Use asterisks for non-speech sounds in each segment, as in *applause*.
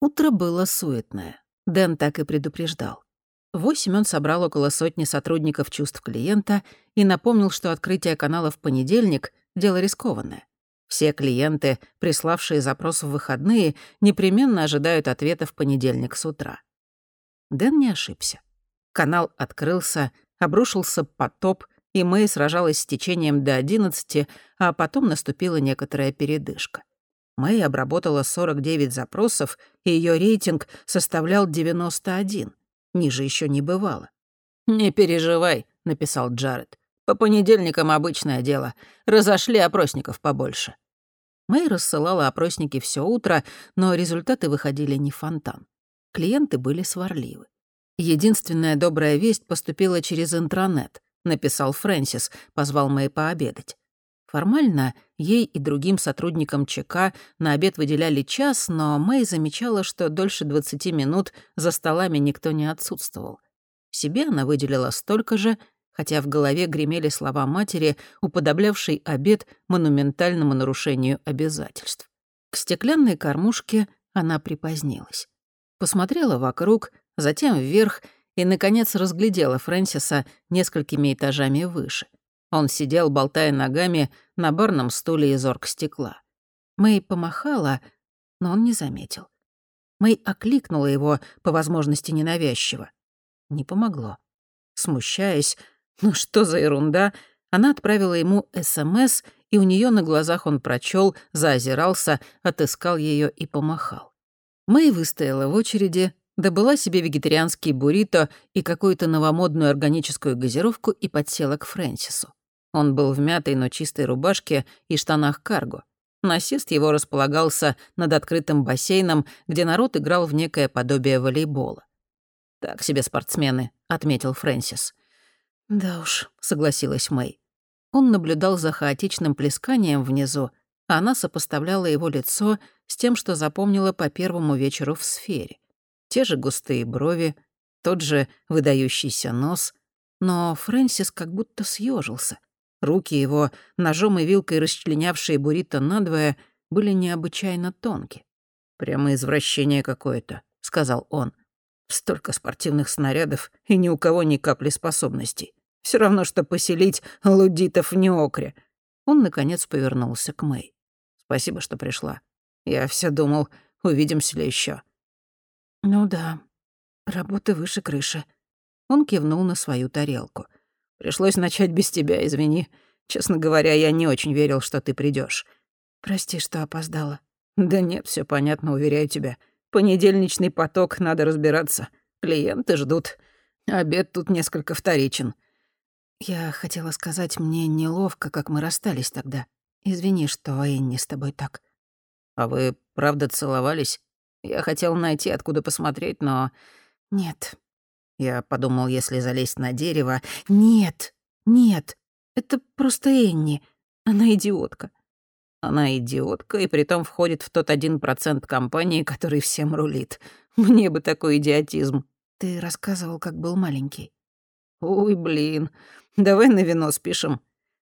Утро было суетное. Дэн так и предупреждал. В восемь он собрал около сотни сотрудников чувств клиента и напомнил, что открытие канала в понедельник — дело рискованное. Все клиенты, приславшие запрос в выходные, непременно ожидают ответа в понедельник с утра. Дэн не ошибся. Канал открылся, обрушился потоп, и Мэй сражалась с течением до 11, а потом наступила некоторая передышка. Мэй обработала 49 запросов, и ее рейтинг составлял 91. Ниже еще не бывало. «Не переживай», — написал Джаред. «По понедельникам обычное дело. Разошли опросников побольше». Мэй рассылала опросники все утро, но результаты выходили не фонтан. Клиенты были сварливы. Единственная добрая весть поступила через интранет, написал Фрэнсис, позвал Мэй пообедать. Формально ей и другим сотрудникам ЧК на обед выделяли час, но Мэй замечала, что дольше 20 минут за столами никто не отсутствовал. Себе она выделила столько же, хотя в голове гремели слова матери, уподоблявшей обед монументальному нарушению обязательств. К стеклянной кормушке она припозднилась. Посмотрела вокруг, затем вверх и, наконец, разглядела Фрэнсиса несколькими этажами выше. Он сидел, болтая ногами, на барном стуле из оргстекла. Мэй помахала, но он не заметил. Мэй окликнула его, по возможности ненавязчиво. Не помогло. Смущаясь, ну что за ерунда, она отправила ему СМС, и у нее на глазах он прочел, заозирался, отыскал ее и помахал. Мэй выстояла в очереди, добыла себе вегетарианский буррито и какую-то новомодную органическую газировку и подсела к Фрэнсису. Он был в мятой, но чистой рубашке и штанах карго. Насест его располагался над открытым бассейном, где народ играл в некое подобие волейбола. «Так себе спортсмены», — отметил Фрэнсис. «Да уж», — согласилась Мэй. Он наблюдал за хаотичным плесканием внизу, а она сопоставляла его лицо с тем, что запомнила по первому вечеру в сфере. Те же густые брови, тот же выдающийся нос, но Фрэнсис как будто съежился. Руки его, ножом и вилкой расчленявшие буррито надвое, были необычайно тонкие. «Прямо извращение какое-то», — сказал он. «Столько спортивных снарядов, и ни у кого ни капли способностей. Все равно, что поселить лудитов в Неокре». Он, наконец, повернулся к Мэй. «Спасибо, что пришла. Я все думал, увидимся ли еще. «Ну да, работа выше крыши». Он кивнул на свою тарелку. «Пришлось начать без тебя, извини. Честно говоря, я не очень верил, что ты придешь. Прости, что опоздала». «Да нет, все понятно, уверяю тебя. Понедельничный поток, надо разбираться. Клиенты ждут. Обед тут несколько вторичен». «Я хотела сказать, мне неловко, как мы расстались тогда. Извини, что Энни с тобой так». «А вы правда целовались?» Я хотел найти, откуда посмотреть, но... Нет. Я подумал, если залезть на дерево... Нет, нет, это просто Энни. Она идиотка. Она идиотка и притом входит в тот один процент компании, который всем рулит. Мне бы такой идиотизм. Ты рассказывал, как был маленький. Ой, блин. Давай на вино спишем.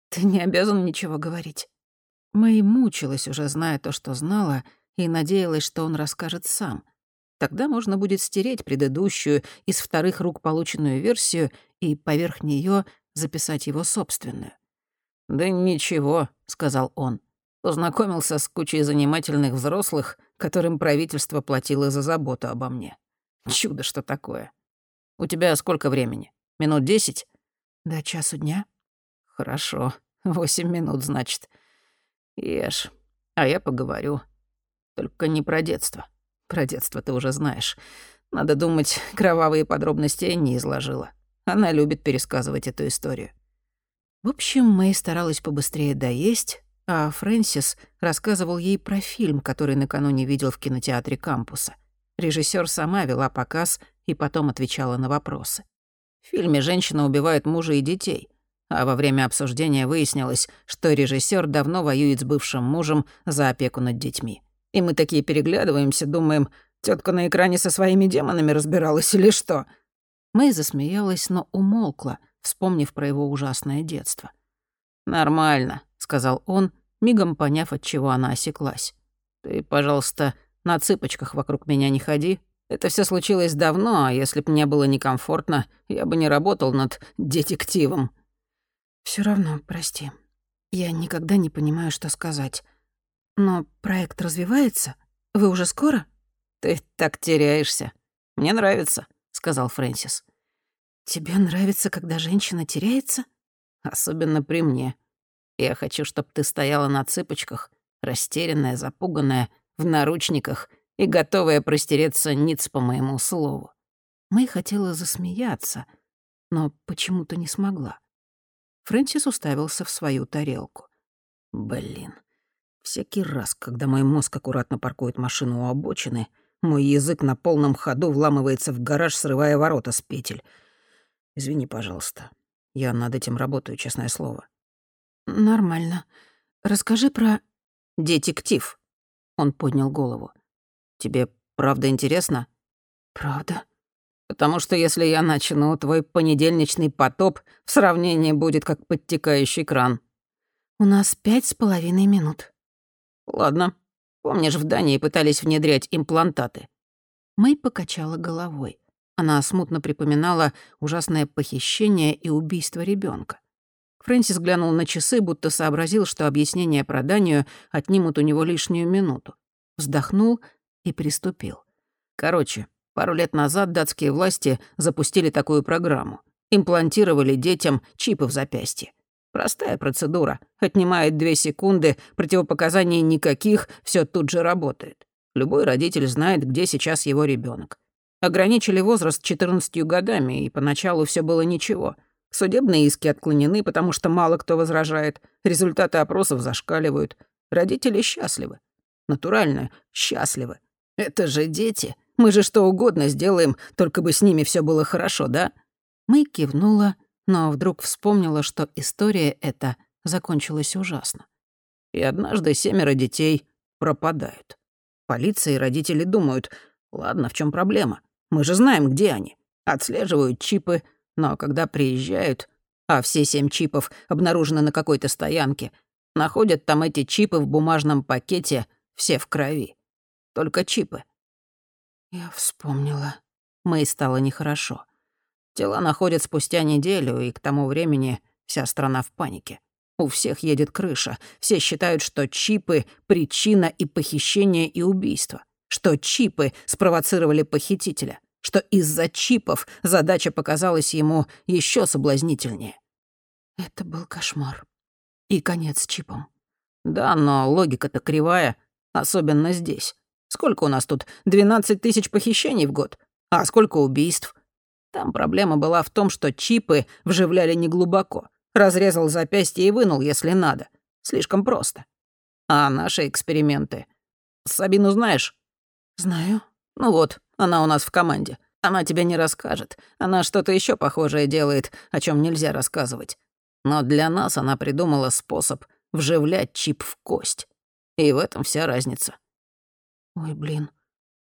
Ты не обязан ничего говорить. Мэй мучилась, уже зная то, что знала, — и надеялась, что он расскажет сам. Тогда можно будет стереть предыдущую, из вторых рук полученную версию и поверх нее записать его собственную. «Да ничего», — сказал он. Познакомился с кучей занимательных взрослых, которым правительство платило за заботу обо мне. Чудо, что такое. У тебя сколько времени? Минут десять? До часу дня. Хорошо. Восемь минут, значит. Ешь. А я поговорю. Только не про детство. Про детство ты уже знаешь. Надо думать, кровавые подробности не изложила. Она любит пересказывать эту историю. В общем, Мэй старалась побыстрее доесть, а Фрэнсис рассказывал ей про фильм, который накануне видел в кинотеатре кампуса. Режиссер сама вела показ и потом отвечала на вопросы. В фильме женщина убивает мужа и детей, а во время обсуждения выяснилось, что режиссер давно воюет с бывшим мужем за опеку над детьми. И мы такие переглядываемся, думаем, тетка на экране со своими демонами разбиралась или что?» Мэй засмеялась, но умолкла, вспомнив про его ужасное детство. «Нормально», — сказал он, мигом поняв, от чего она осеклась. «Ты, пожалуйста, на цыпочках вокруг меня не ходи. Это все случилось давно, а если б мне было некомфортно, я бы не работал над детективом». Все равно, прости. Я никогда не понимаю, что сказать. Но проект развивается? Вы уже скоро?» «Ты так теряешься. Мне нравится», — сказал Фрэнсис. «Тебе нравится, когда женщина теряется?» «Особенно при мне. Я хочу, чтобы ты стояла на цыпочках, растерянная, запуганная, в наручниках и готовая простереться ниц по моему слову». Мэй хотела засмеяться, но почему-то не смогла. Фрэнсис уставился в свою тарелку. «Блин, Всякий раз, когда мой мозг аккуратно паркует машину у обочины, мой язык на полном ходу вламывается в гараж, срывая ворота с петель. Извини, пожалуйста. Я над этим работаю, честное слово. Нормально. Расскажи про... Детектив. Он поднял голову. Тебе правда интересно? Правда? Потому что если я начну, твой понедельничный потоп в сравнении будет как подтекающий кран. У нас пять с половиной минут. «Ладно. Помнишь, в Дании пытались внедрять имплантаты?» Мэй покачала головой. Она смутно припоминала ужасное похищение и убийство ребенка. Фрэнсис глянул на часы, будто сообразил, что объяснения про Данию отнимут у него лишнюю минуту. Вздохнул и приступил. Короче, пару лет назад датские власти запустили такую программу. Имплантировали детям чипы в запястье. Простая процедура. Отнимает две секунды, противопоказаний никаких, все тут же работает. Любой родитель знает, где сейчас его ребенок. Ограничили возраст 14 годами, и поначалу все было ничего. Судебные иски отклонены, потому что мало кто возражает. Результаты опросов зашкаливают. Родители счастливы. Натурально счастливы. Это же дети. Мы же что угодно сделаем, только бы с ними все было хорошо, да? Мы кивнула, но вдруг вспомнила, что история эта закончилась ужасно. И однажды семеро детей пропадают. Полиция и родители думают, ладно, в чем проблема? Мы же знаем, где они. Отслеживают чипы, но когда приезжают, а все семь чипов обнаружены на какой-то стоянке, находят там эти чипы в бумажном пакете, все в крови. Только чипы. Я вспомнила. Мэй стало нехорошо. Тела находят спустя неделю, и к тому времени вся страна в панике. У всех едет крыша. Все считают, что чипы — причина и похищения, и убийства. Что чипы спровоцировали похитителя. Что из-за чипов задача показалась ему еще соблазнительнее. Это был кошмар. И конец чипом. Да, но логика-то кривая, особенно здесь. Сколько у нас тут? 12 тысяч похищений в год. А сколько убийств? Там проблема была в том, что чипы вживляли неглубоко. Разрезал запястье и вынул, если надо. Слишком просто. А наши эксперименты... Сабину знаешь? Знаю. Ну вот, она у нас в команде. Она тебе не расскажет. Она что-то еще похожее делает, о чем нельзя рассказывать. Но для нас она придумала способ вживлять чип в кость. И в этом вся разница. Ой, блин.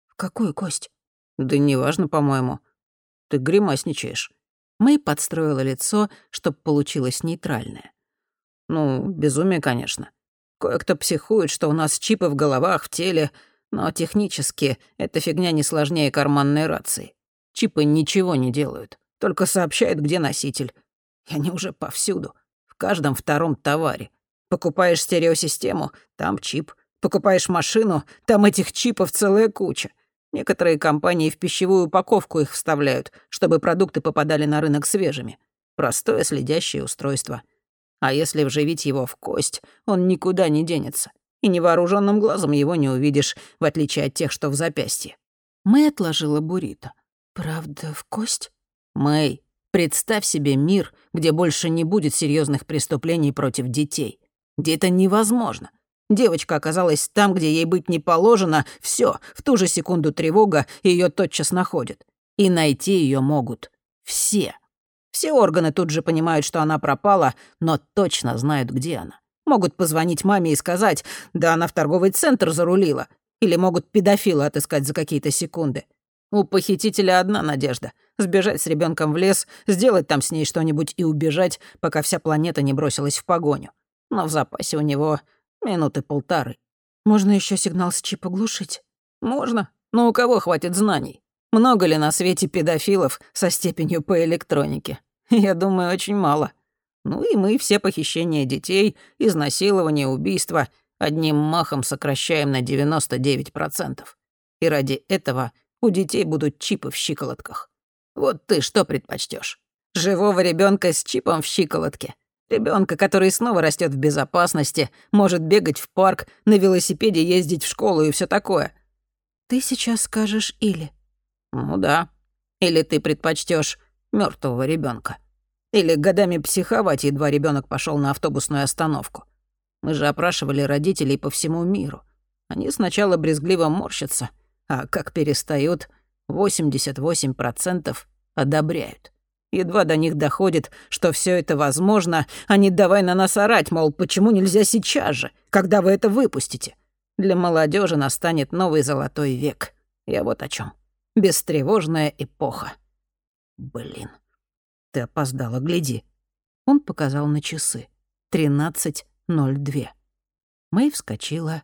В какую кость? Да неважно, по-моему. Ты гримасничаешь». Мэй подстроила лицо, чтобы получилось нейтральное. «Ну, безумие, конечно. Кое-кто психует, что у нас чипы в головах, в теле, но технически эта фигня не сложнее карманной рации. Чипы ничего не делают, только сообщают, где носитель. И они уже повсюду, в каждом втором товаре. Покупаешь стереосистему — там чип. Покупаешь машину — там этих чипов целая куча. Некоторые компании в пищевую упаковку их вставляют, чтобы продукты попадали на рынок свежими. Простое следящее устройство. А если вживить его в кость, он никуда не денется. И невооруженным глазом его не увидишь, в отличие от тех, что в запястье. Мэй отложила буррито. «Правда, в кость?» «Мэй, представь себе мир, где больше не будет серьезных преступлений против детей. Где это невозможно. Девочка оказалась там, где ей быть не положено. Все, в ту же секунду тревога, ее тотчас находят. И найти ее могут все. Все органы тут же понимают, что она пропала, но точно знают, где она. Могут позвонить маме и сказать, да она в торговый центр зарулила. Или могут педофила отыскать за какие-то секунды. У похитителя одна надежда — сбежать с ребенком в лес, сделать там с ней что-нибудь и убежать, пока вся планета не бросилась в погоню. Но в запасе у него Минуты полторы. Можно еще сигнал с чипа глушить. Можно, но у кого хватит знаний? Много ли на свете педофилов со степенью по электронике? Я думаю, очень мало. Ну и мы все похищения детей, изнасилования, убийства одним махом сокращаем на 99%. И ради этого у детей будут чипы в щиколотках. Вот ты что предпочтешь? Живого ребенка с чипом в щиколотке. Ребенка, который снова растет в безопасности, может бегать в парк, на велосипеде ездить в школу и все такое. Ты сейчас скажешь или. Ну да. Или ты предпочтешь мертвого ребенка. Или годами психовать, едва ребенок пошел на автобусную остановку. Мы же опрашивали родителей по всему миру. Они сначала брезгливо морщатся, а как перестают, 88% одобряют. Едва до них доходит, что все это возможно, они давай на нас орать, мол, почему нельзя сейчас же, когда вы это выпустите? Для молодежи настанет новый золотой век. Я вот о чем. Бестревожная эпоха. Блин. Ты опоздала, гляди. Он показал на часы. Тринадцать ноль две. Мэй вскочила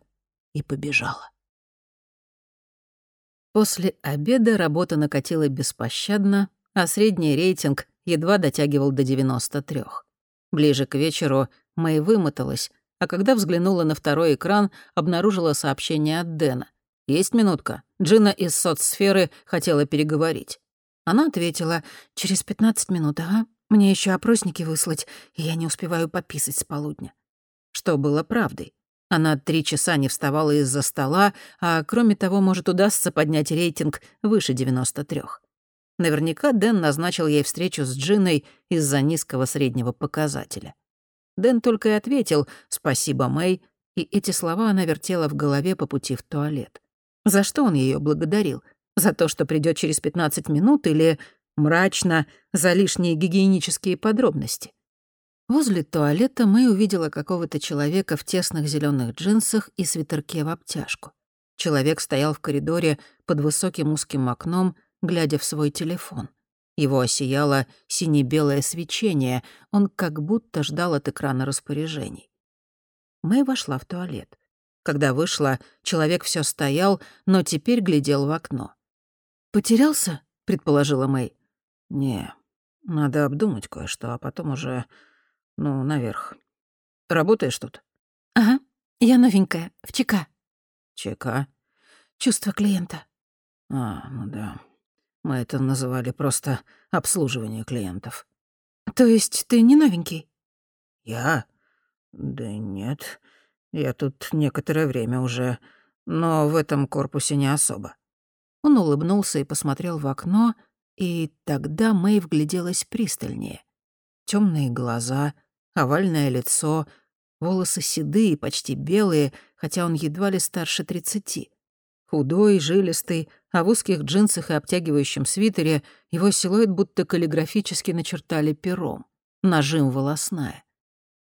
и побежала. После обеда работа накатила беспощадно, а средний рейтинг едва дотягивал до 93. Ближе к вечеру Мэй вымоталась, а когда взглянула на второй экран, обнаружила сообщение от Дэна. «Есть минутка. Джина из соцсферы хотела переговорить». Она ответила, «Через 15 минут, ага. Мне еще опросники выслать, и я не успеваю пописать с полудня». Что было правдой. Она три часа не вставала из-за стола, а кроме того, может, удастся поднять рейтинг выше 93. Наверняка Дэн назначил ей встречу с Джиной из-за низкого среднего показателя. Дэн только и ответил «Спасибо, Мэй», и эти слова она вертела в голове по пути в туалет. За что он ее благодарил? За то, что придет через 15 минут или мрачно за лишние гигиенические подробности? Возле туалета мы увидела какого-то человека в тесных зеленых джинсах и свитерке в обтяжку. Человек стоял в коридоре под высоким узким окном, глядя в свой телефон. Его осияло сине-белое свечение, он как будто ждал от экрана распоряжений. Мэй вошла в туалет. Когда вышла, человек все стоял, но теперь глядел в окно. «Потерялся?» — предположила Мэй. «Не, надо обдумать кое-что, а потом уже ну, наверх. Работаешь тут? Ага, я новенькая, в ЧК. ЧК? Чувство клиента. А, ну да. Мы это называли просто обслуживание клиентов. То есть ты не новенький? Я? Да нет. Я тут некоторое время уже, но в этом корпусе не особо. Он улыбнулся и посмотрел в окно, и тогда Мэй вгляделась пристальнее. Темные глаза, овальное лицо, волосы седые, почти белые, хотя он едва ли старше тридцати. Худой, жилистый, а в узких джинсах и обтягивающем свитере его силуэт будто каллиграфически начертали пером. Нажим волосная.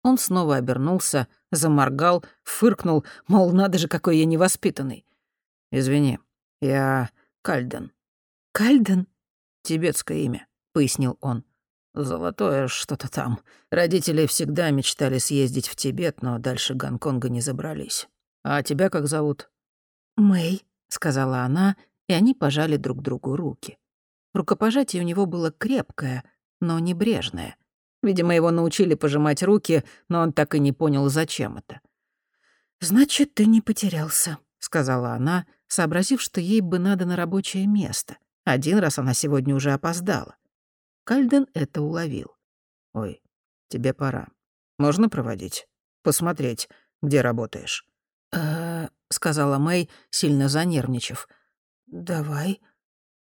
Он снова обернулся, заморгал, фыркнул, мол, надо же, какой я невоспитанный. «Извини, я Кальден». «Кальден?» «Тибетское имя», — пояснил он. Золотое что-то там. Родители всегда мечтали съездить в Тибет, но дальше Гонконга не забрались. А тебя как зовут? Мэй, сказала она, и они пожали друг другу руки. Рукопожатие у него было крепкое, но небрежное. Видимо, его научили пожимать руки, но он так и не понял, зачем это. «Значит, ты не потерялся», — сказала она, сообразив, что ей бы надо на рабочее место. Один раз она сегодня уже опоздала. Кальден это уловил. «Ой, тебе пора. Можно проводить? Посмотреть, где работаешь?» «Э-э», сказала Мэй, сильно занервничав. «Давай».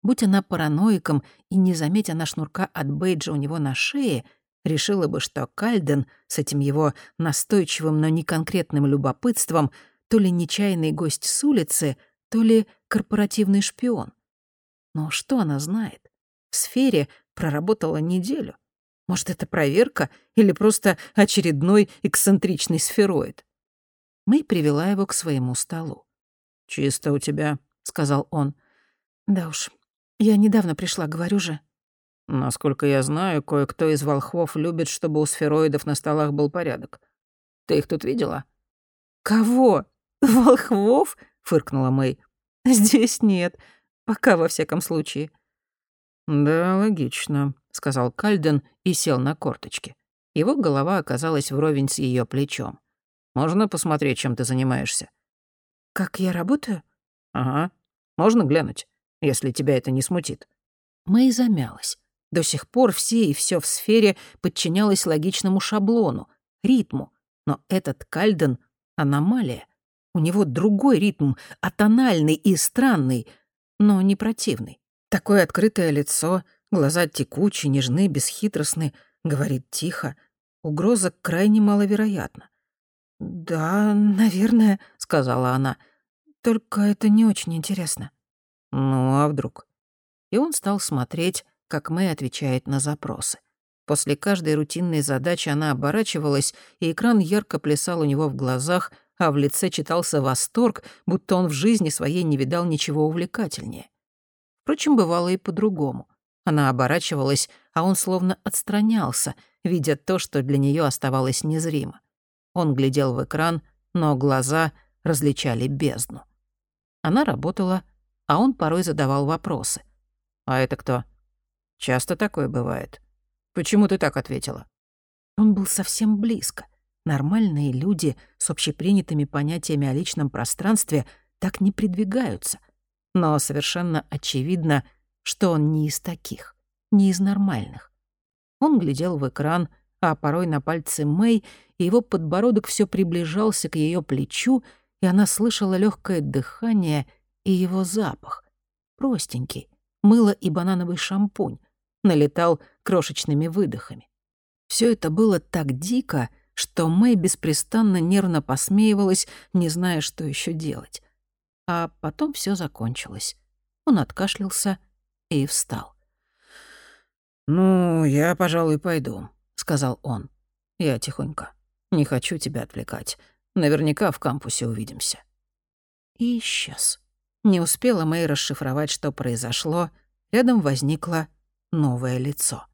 Будь она параноиком и не заметя на шнурка от бейджа у него на шее, решила бы, что Кальден с этим его настойчивым, но не конкретным любопытством то ли нечаянный гость с улицы, то ли корпоративный шпион. Но что она знает? В сфере, Проработала неделю. Может, это проверка или просто очередной эксцентричный сфероид? Мэй привела его к своему столу. «Чисто у тебя», — сказал он. «Да уж, я недавно пришла, говорю же». «Насколько я знаю, кое-кто из волхвов любит, чтобы у сфероидов на столах был порядок. Ты их тут видела?» «Кого? Волхвов?» — фыркнула Мэй. Здесь нет. Пока, во всяком случае. «Да, логично», — сказал Кальден и сел на корточки. Его голова оказалась вровень с ее плечом. «Можно посмотреть, чем ты занимаешься?» «Как я работаю?» «Ага. Можно глянуть, если тебя это не смутит». Мэй замялась. До сих пор все и все в сфере подчинялось логичному шаблону, ритму. Но этот Кальден — аномалия. У него другой ритм, атональный и странный, но не противный. Такое открытое лицо, глаза текучие, нежны, бесхитростны, говорит тихо. Угроза крайне маловероятна. «Да, наверное», — сказала она. «Только это не очень интересно». «Ну, а вдруг?» И он стал смотреть, как Мэй отвечает на запросы. После каждой рутинной задачи она оборачивалась, и экран ярко плясал у него в глазах, а в лице читался восторг, будто он в жизни своей не видал ничего увлекательнее. Впрочем, бывало и по-другому. Она оборачивалась, а он словно отстранялся, видя то, что для нее оставалось незримо. Он глядел в экран, но глаза различали бездну. Она работала, а он порой задавал вопросы. «А это кто?» «Часто такое бывает. Почему ты так ответила?» Он был совсем близко. Нормальные люди с общепринятыми понятиями о личном пространстве так не придвигаются — но совершенно очевидно, что он не из таких, не из нормальных. Он глядел в экран, а порой на пальцы Мэй, и его подбородок все приближался к ее плечу, и она слышала легкое дыхание и его запах. Простенький, мыло и банановый шампунь, налетал крошечными выдохами. Все это было так дико, что Мэй беспрестанно нервно посмеивалась, не зная, что еще делать. А потом все закончилось. Он откашлялся и встал. «Ну, я, пожалуй, пойду», — сказал он. «Я тихонько. Не хочу тебя отвлекать. Наверняка в кампусе увидимся». И исчез. Не успела Мэй расшифровать, что произошло. Рядом возникло новое лицо.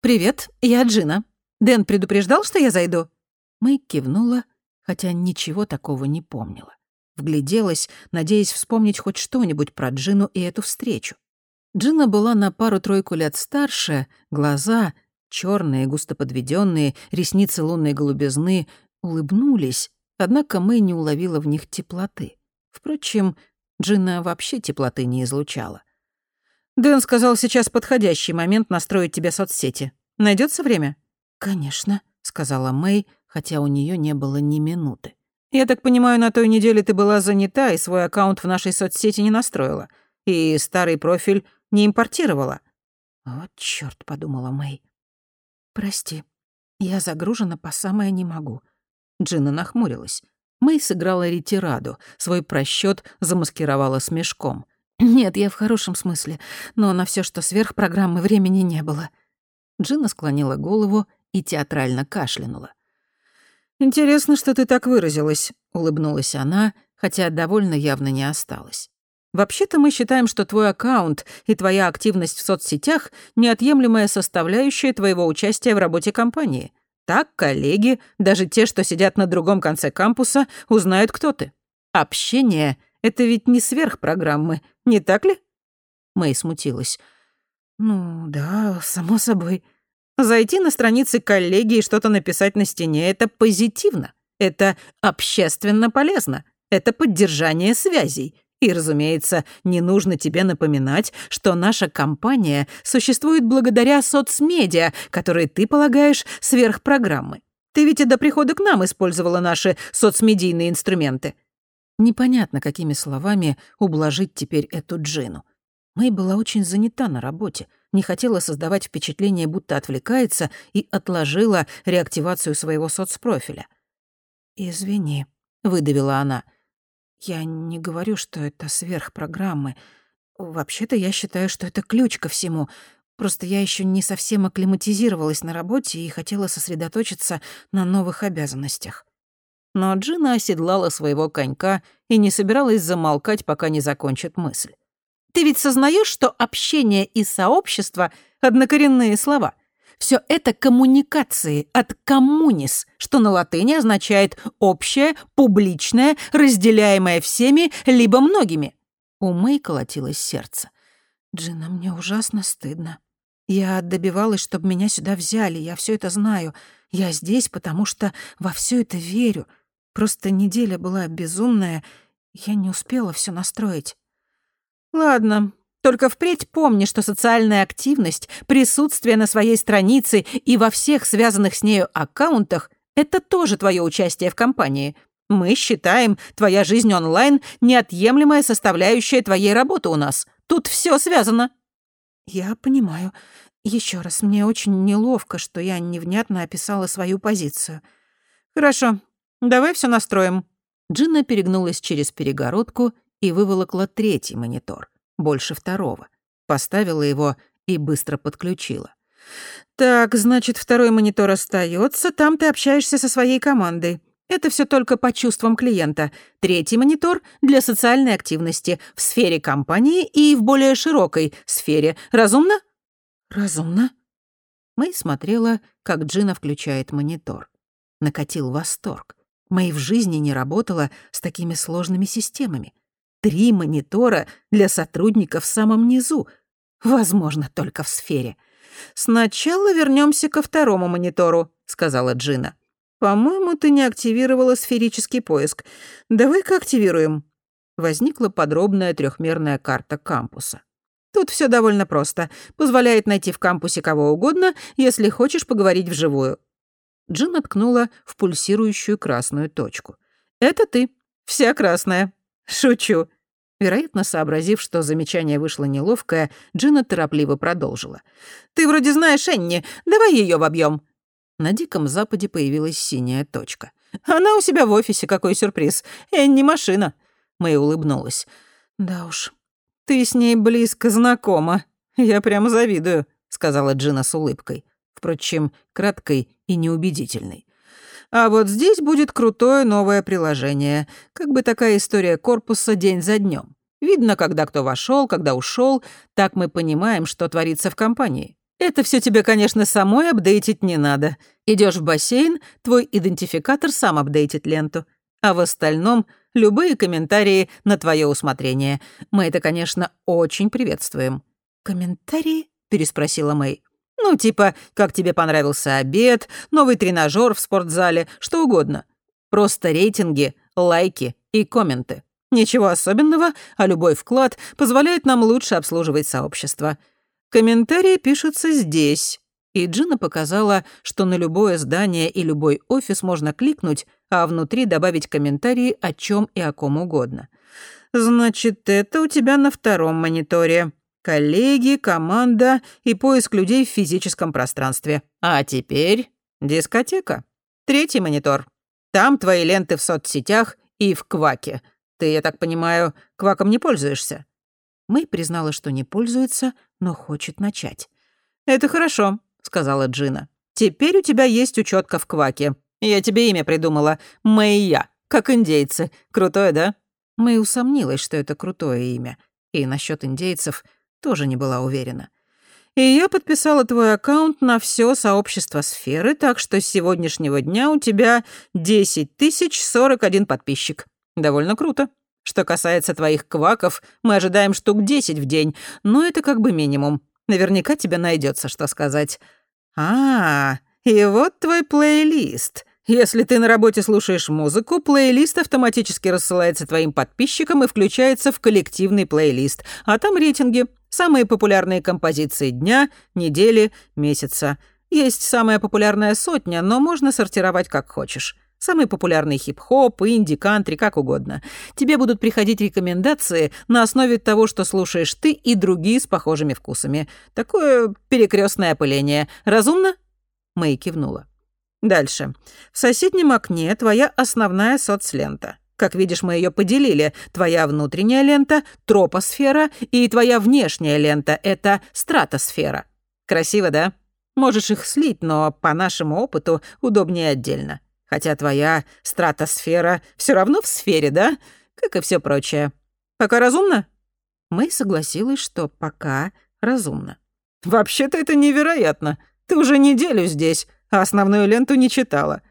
«Привет, я Джина. Дэн предупреждал, что я зайду?» Мэй кивнула, хотя ничего такого не помнила. Вгляделась, надеясь вспомнить хоть что-нибудь про Джину и эту встречу. Джина была на пару-тройку лет старше, глаза, черные, густо подведенные, ресницы лунной голубизны, улыбнулись, однако Мэй не уловила в них теплоты. Впрочем, Джина вообще теплоты не излучала. «Дэн сказал, сейчас подходящий момент настроить тебе соцсети. Найдется время?» «Конечно», — сказала Мэй, хотя у нее не было ни минуты. Я так понимаю, на той неделе ты была занята и свой аккаунт в нашей соцсети не настроила. И старый профиль не импортировала. Вот чёрт, подумала Мэй. Прости, я загружена по самое не могу. Джина нахмурилась. Мэй сыграла ретираду, свой просчёт замаскировала смешком. «Нет, я в хорошем смысле, но на всё, что сверх программы, времени не было». Джина склонила голову и театрально кашлянула. «Интересно, что ты так выразилась», — улыбнулась она, хотя довольно явно не осталась. «Вообще-то мы считаем, что твой аккаунт и твоя активность в соцсетях — неотъемлемая составляющая твоего участия в работе компании. Так коллеги, даже те, что сидят на другом конце кампуса, узнают, кто ты. Общение — это ведь не сверхпрограммы, не так ли?» Мэй смутилась. «Ну да, само собой. Зайти на страницы коллеги и что-то написать на стене — это позитивно. Это общественно полезно. Это поддержание связей. И, разумеется, не нужно тебе напоминать, что наша компания существует благодаря соцмедиа, которые ты полагаешь сверхпрограммы. Ты ведь и до прихода к нам использовала наши соцмедийные инструменты. Непонятно, какими словами ублажить теперь эту Джину. Мэй была очень занята на работе — не хотела создавать впечатление, будто отвлекается, и отложила реактивацию своего соцпрофиля. «Извини», — выдавила она. «Я не говорю, что это сверхпрограммы. Вообще-то я считаю, что это ключ ко всему. Просто я еще не совсем акклиматизировалась на работе и хотела сосредоточиться на новых обязанностях». Но Джина оседлала своего конька и не собиралась замолкать, пока не закончит мысль. Ты ведь сознаешь, что общение и сообщество — однокоренные слова. Все это коммуникации от коммунис, что на латыни означает «общее», «публичное», «разделяемое всеми», либо «многими». У Мэй колотилось сердце. «Джина, мне ужасно стыдно. Я добивалась, чтобы меня сюда взяли, я все это знаю. Я здесь, потому что во все это верю. Просто неделя была безумная, я не успела все настроить». «Ладно, только впредь помни, что социальная активность, присутствие на своей странице и во всех связанных с нею аккаунтах — это тоже твое участие в компании. Мы считаем, твоя жизнь онлайн — неотъемлемая составляющая твоей работы у нас. Тут все связано». «Я понимаю. Еще раз, мне очень неловко, что я невнятно описала свою позицию». «Хорошо, давай все настроим». Джинна перегнулась через перегородку и выволокла третий монитор больше второго. Поставила его и быстро подключила. «Так, значит, второй монитор остается. Там ты общаешься со своей командой. Это все только по чувствам клиента. Третий монитор — для социальной активности в сфере компании и в более широкой сфере. Разумно?» «Разумно». Мэй смотрела, как Джина включает монитор. Накатил восторг. Мэй в жизни не работала с такими сложными системами. Три монитора для сотрудников в самом низу. Возможно, только в сфере. «Сначала вернемся ко второму монитору», — сказала Джина. «По-моему, ты не активировала сферический поиск. Давай-ка активируем». Возникла подробная трехмерная карта кампуса. Тут все довольно просто. Позволяет найти в кампусе кого угодно, если хочешь поговорить вживую. Джин ткнула в пульсирующую красную точку. «Это ты. Вся красная. «Шучу». Вероятно, сообразив, что замечание вышло неловкое, Джина торопливо продолжила. «Ты вроде знаешь Энни, давай ее вобьем. На Диком Западе появилась синяя точка. «Она у себя в офисе, какой сюрприз. Энни машина». Мэй улыбнулась. «Да уж, ты с ней близко знакома. Я прямо завидую», — сказала Джина с улыбкой. Впрочем, краткой и неубедительной. А вот здесь будет крутое новое приложение. Как бы такая история корпуса день за днем. Видно, когда кто вошел, когда ушел. Так мы понимаем, что творится в компании. Это все тебе, конечно, самой апдейтить не надо. Идешь в бассейн, твой идентификатор сам апдейтит ленту. А в остальном любые комментарии на твое усмотрение. Мы это, конечно, очень приветствуем. «Комментарии?» — переспросила Мэй. Ну, типа, как тебе понравился обед, новый тренажер в спортзале, что угодно. Просто рейтинги, лайки и комменты. Ничего особенного, а любой вклад позволяет нам лучше обслуживать сообщество. Комментарии пишутся здесь. И Джина показала, что на любое здание и любой офис можно кликнуть, а внутри добавить комментарии о чем и о ком угодно. «Значит, это у тебя на втором мониторе», коллеги, команда и поиск людей в физическом пространстве. А теперь дискотека. Третий монитор. Там твои ленты в соцсетях и в Кваке. Ты, я так понимаю, Кваком не пользуешься?» Мэй признала, что не пользуется, но хочет начать. «Это хорошо», — сказала Джина. «Теперь у тебя есть учетка в Кваке. Я тебе имя придумала. Мэйя, как индейцы. Крутое, да?» Мэй усомнилась, что это крутое имя. И насчет индейцев тоже не была уверена. И я подписала твой аккаунт на все сообщество сферы, так что с сегодняшнего дня у тебя 10 тысяч 41 подписчик. Довольно круто. Что касается твоих кваков, мы ожидаем штук 10 в день, но это как бы минимум. Наверняка тебе найдется, что сказать. А, и вот твой плейлист. Если ты на работе слушаешь музыку, плейлист автоматически рассылается твоим подписчикам и включается в коллективный плейлист, а там рейтинги — Самые популярные композиции дня, недели, месяца. Есть самая популярная сотня, но можно сортировать как хочешь. Самый популярный хип-хоп, инди, кантри, как угодно. Тебе будут приходить рекомендации на основе того, что слушаешь ты и другие с похожими вкусами. Такое перекрестное опыление. Разумно?» Мэй кивнула. «Дальше. В соседнем окне твоя основная соцлента. Как видишь, мы ее поделили. Твоя внутренняя лента — тропосфера, и твоя внешняя лента — это стратосфера. Красиво, да? Можешь их слить, но по нашему опыту удобнее отдельно. Хотя твоя стратосфера все равно в сфере, да? Как и все прочее. Пока разумно? Мы согласилась, что пока разумно. Вообще-то это невероятно. Ты уже неделю здесь, а основную ленту не читала.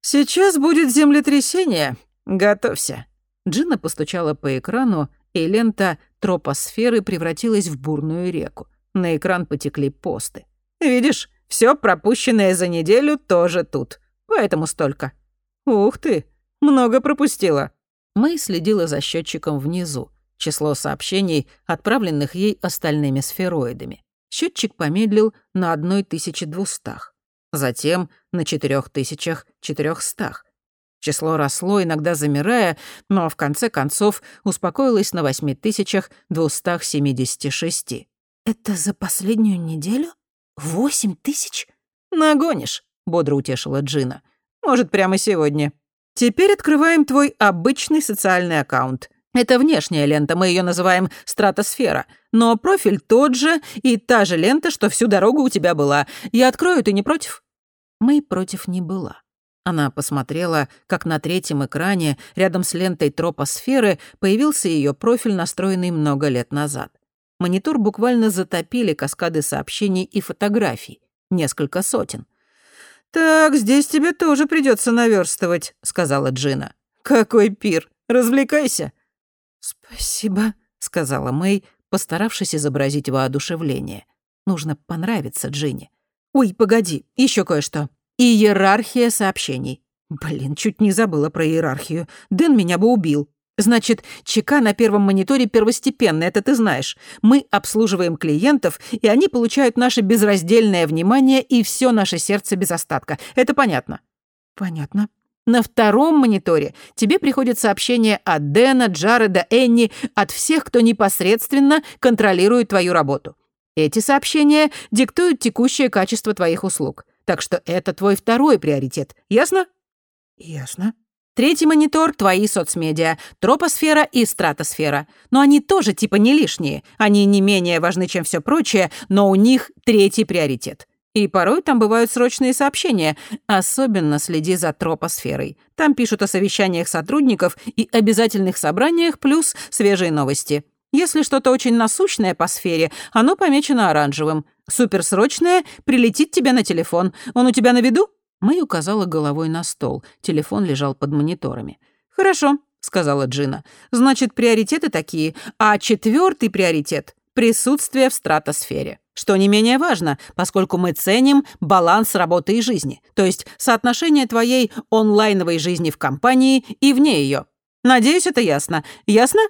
Сейчас будет землетрясение. Готовься». Джина постучала по экрану, и лента тропосферы превратилась в бурную реку. На экран потекли посты. «Видишь, все пропущенное за неделю тоже тут. Поэтому столько». «Ух ты, много пропустила». Мэй следила за счетчиком внизу. Число сообщений, отправленных ей остальными сфероидами. Счетчик помедлил на 1200. Затем на 4400. Число росло, иногда замирая, но в конце концов успокоилось на 8276. «Это за последнюю неделю? Восемь тысяч?» «Нагонишь», — бодро утешила Джина. «Может, прямо сегодня. Теперь открываем твой обычный социальный аккаунт. Это внешняя лента, мы ее называем стратосфера. Но профиль тот же и та же лента, что всю дорогу у тебя была. Я открою, ты не против?» Мэй против не была. Она посмотрела, как на третьем экране, рядом с лентой тропосферы, появился ее профиль, настроенный много лет назад. Монитор буквально затопили каскады сообщений и фотографий. Несколько сотен. «Так, здесь тебе тоже придется наверстывать», — сказала Джина. «Какой пир! Развлекайся!» «Спасибо», — сказала Мэй, постаравшись изобразить воодушевление. «Нужно понравиться Джине». «Ой, погоди, еще кое-что. Иерархия сообщений. Блин, чуть не забыла про иерархию. Дэн меня бы убил. Значит, ЧК на первом мониторе первостепенно, это ты знаешь. Мы обслуживаем клиентов, и они получают наше безраздельное внимание и все наше сердце без остатка. Это понятно? Понятно. На втором мониторе тебе приходят сообщения от Дэна, Джареда, Энни, от всех, кто непосредственно контролирует твою работу. Эти сообщения диктуют текущее качество твоих услуг. Так что это твой второй приоритет. Ясно? Ясно. Третий монитор — твои соцмедиа, тропосфера и стратосфера. Но они тоже типа не лишние. Они не менее важны, чем все прочее, но у них третий приоритет. И порой там бывают срочные сообщения. Особенно следи за тропосферой. Там пишут о совещаниях сотрудников и обязательных собраниях, плюс свежие новости. Если что-то очень насущное по сфере, оно помечено оранжевым. Суперсрочное прилетит тебе на телефон. Он у тебя на виду?» Мэй указала головой на стол. Телефон лежал под мониторами. «Хорошо», — сказала Джина. «Значит, приоритеты такие. А четвертый приоритет — присутствие в стратосфере. Что не менее важно, поскольку мы ценим баланс работы и жизни, то есть соотношение твоей онлайновой жизни в компании и вне ее. Надеюсь, это ясно. Ясно?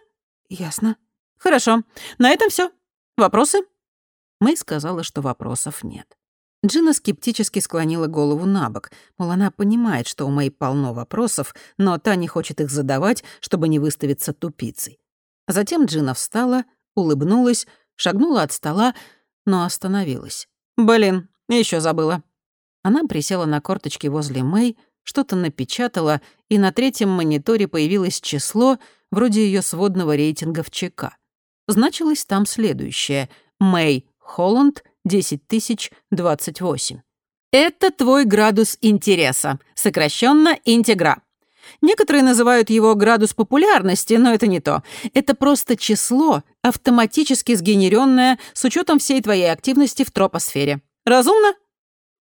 Ясно. Хорошо. На этом все. Вопросы? Мэй сказала, что вопросов нет. Джина скептически склонила голову на бок, мол, она понимает, что у Мэй полно вопросов, но та не хочет их задавать, чтобы не выставиться тупицей. Затем Джина встала, улыбнулась, шагнула от стола, но остановилась. «Блин, еще забыла». Она присела на корточки возле Мэй, что-то напечатала, и на третьем мониторе появилось число, вроде ее сводного рейтинга в ЧК. Значилось там следующее. Мэй Холланд, 10028. Это твой градус интереса, сокращенно интегра. Некоторые называют его градус популярности, но это не то. Это просто число, автоматически сгенеренное с учетом всей твоей активности в тропосфере. Разумно?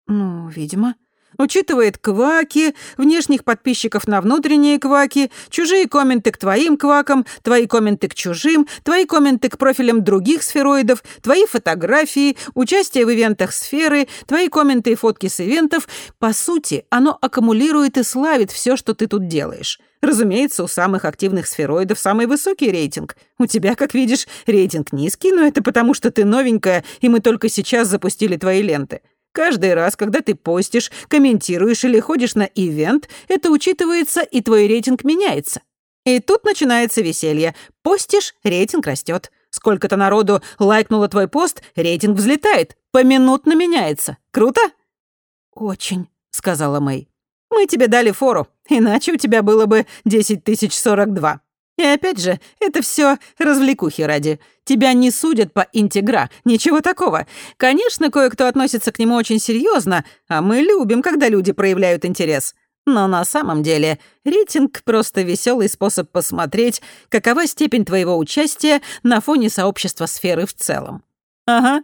Ну, видимо. Учитывает кваки, внешних подписчиков на внутренние кваки, чужие комменты к твоим квакам, твои комменты к чужим, твои комменты к профилям других сфероидов, твои фотографии, участие в ивентах сферы, твои комменты и фотки с ивентов. По сути, оно аккумулирует и славит все, что ты тут делаешь. Разумеется, у самых активных сфероидов самый высокий рейтинг. У тебя, как видишь, рейтинг низкий, но это потому, что ты новенькая, и мы только сейчас запустили твои ленты. Каждый раз, когда ты постишь, комментируешь или ходишь на ивент, это учитывается, и твой рейтинг меняется. И тут начинается веселье. Постишь — рейтинг растет. Сколько-то народу лайкнуло твой пост, рейтинг взлетает. Поминутно меняется. Круто? «Очень», — сказала Мэй. «Мы тебе дали фору, иначе у тебя было бы 10 тысяч 42. И опять же, это все развлекухи ради. Тебя не судят по интегра, ничего такого. Конечно, кое-кто относится к нему очень серьезно, а мы любим, когда люди проявляют интерес. Но на самом деле рейтинг — просто веселый способ посмотреть, какова степень твоего участия на фоне сообщества сферы в целом. Ага.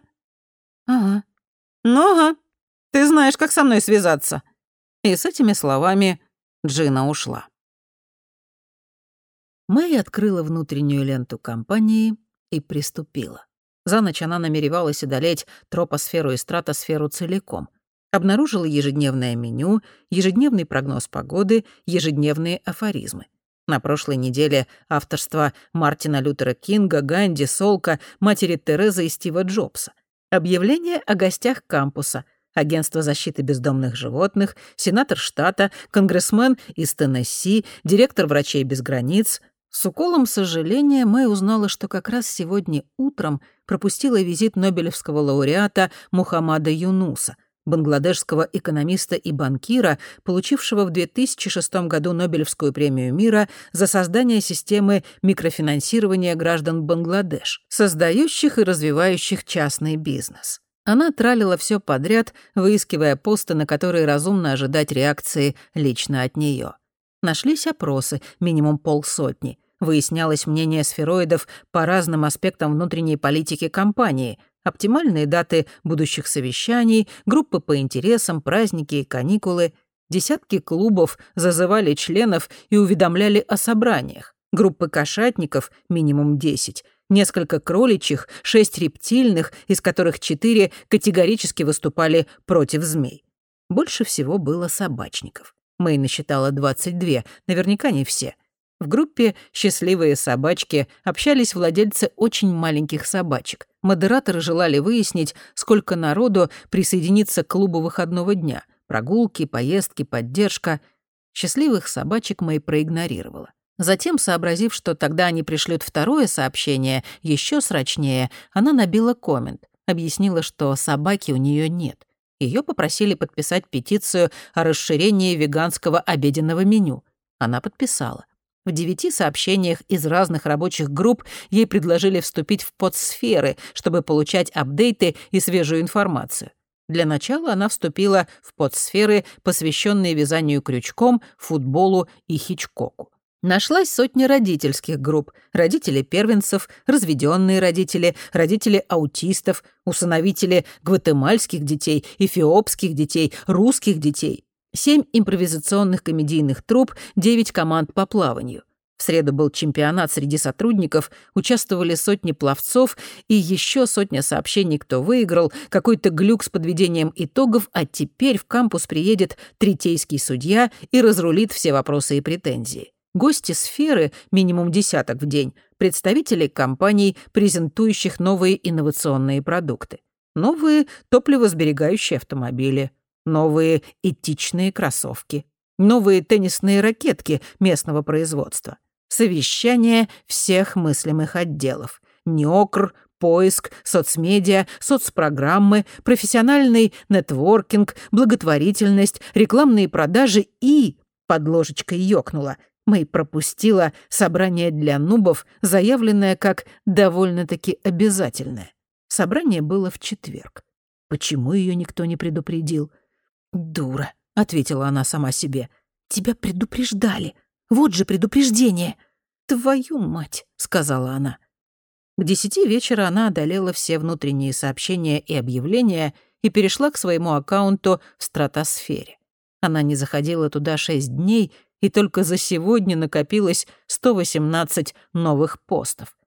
Ага. Ну ага. Ты знаешь, как со мной связаться». И с этими словами Джина ушла. Мэй открыла внутреннюю ленту компании и приступила. За ночь она намеревалась одолеть тропосферу и стратосферу целиком. Обнаружила ежедневное меню, ежедневный прогноз погоды, ежедневные афоризмы. На прошлой неделе авторство Мартина Лютера Кинга, Ганди, Солка, матери Терезы и Стива Джобса. Объявление о гостях кампуса — Агентство защиты бездомных животных, сенатор штата, конгрессмен из Теннесси, директор «Врачей без границ». С уколом сожаления Мэй узнала, что как раз сегодня утром пропустила визит Нобелевского лауреата Мухаммада Юнуса — бангладешского экономиста и банкира, получившего в 2006 году Нобелевскую премию мира за создание системы микрофинансирования граждан Бангладеш, создающих и развивающих частный бизнес. Она тралила все подряд, выискивая посты, на которые разумно ожидать реакции лично от нее. Нашлись опросы, минимум полсотни. Выяснялось мнение сфероидов по разным аспектам внутренней политики компании, оптимальные даты будущих совещаний, группы по интересам, праздники и каникулы. Десятки клубов зазывали членов и уведомляли о собраниях. Группы кошатников, минимум 10, несколько кроличьих, шесть рептильных, из которых четыре категорически выступали против змей. Больше всего было собачников. Мэй насчитала 22, наверняка не все — в группе «Счастливые собачки» общались владельцы очень маленьких собачек. Модераторы желали выяснить, сколько народу присоединится к клубу выходного дня. Прогулки, поездки, поддержка. Счастливых собачек Мэй проигнорировала. Затем, сообразив, что тогда они пришлют второе сообщение, еще срочнее, она набила коммент, объяснила, что собаки у нее нет. Ее попросили подписать петицию о расширении веганского обеденного меню. Она подписала. В девяти сообщениях из разных рабочих групп ей предложили вступить в подсферы, чтобы получать апдейты и свежую информацию. Для начала она вступила в подсферы, посвященные вязанию крючком, футболу и хичкоку. Нашлась сотня родительских групп. Родители первенцев, разведенные родители, родители аутистов, усыновители гватемальских детей, эфиопских детей, русских детей семь импровизационных комедийных труп, девять команд по плаванию. В среду был чемпионат среди сотрудников, участвовали сотни пловцов и еще сотня сообщений, кто выиграл, какой-то глюк с подведением итогов, а теперь в кампус приедет третейский судья и разрулит все вопросы и претензии. Гости сферы, минимум десяток в день, представители компаний, презентующих новые инновационные продукты. Новые топливосберегающие автомобили, новые этичные кроссовки, новые теннисные ракетки местного производства, совещание всех мыслимых отделов, НИОКР, поиск, соцмедиа, соцпрограммы, профессиональный нетворкинг, благотворительность, рекламные продажи и, под ложечкой ёкнула, Мэй пропустила собрание для нубов, заявленное как довольно-таки обязательное. Собрание было в четверг. Почему ее никто не предупредил? «Дура», — ответила она сама себе. «Тебя предупреждали. Вот же предупреждение». «Твою мать», — сказала она. К десяти вечера она одолела все внутренние сообщения и объявления и перешла к своему аккаунту в стратосфере. Она не заходила туда шесть дней, и только за сегодня накопилось 118 новых постов.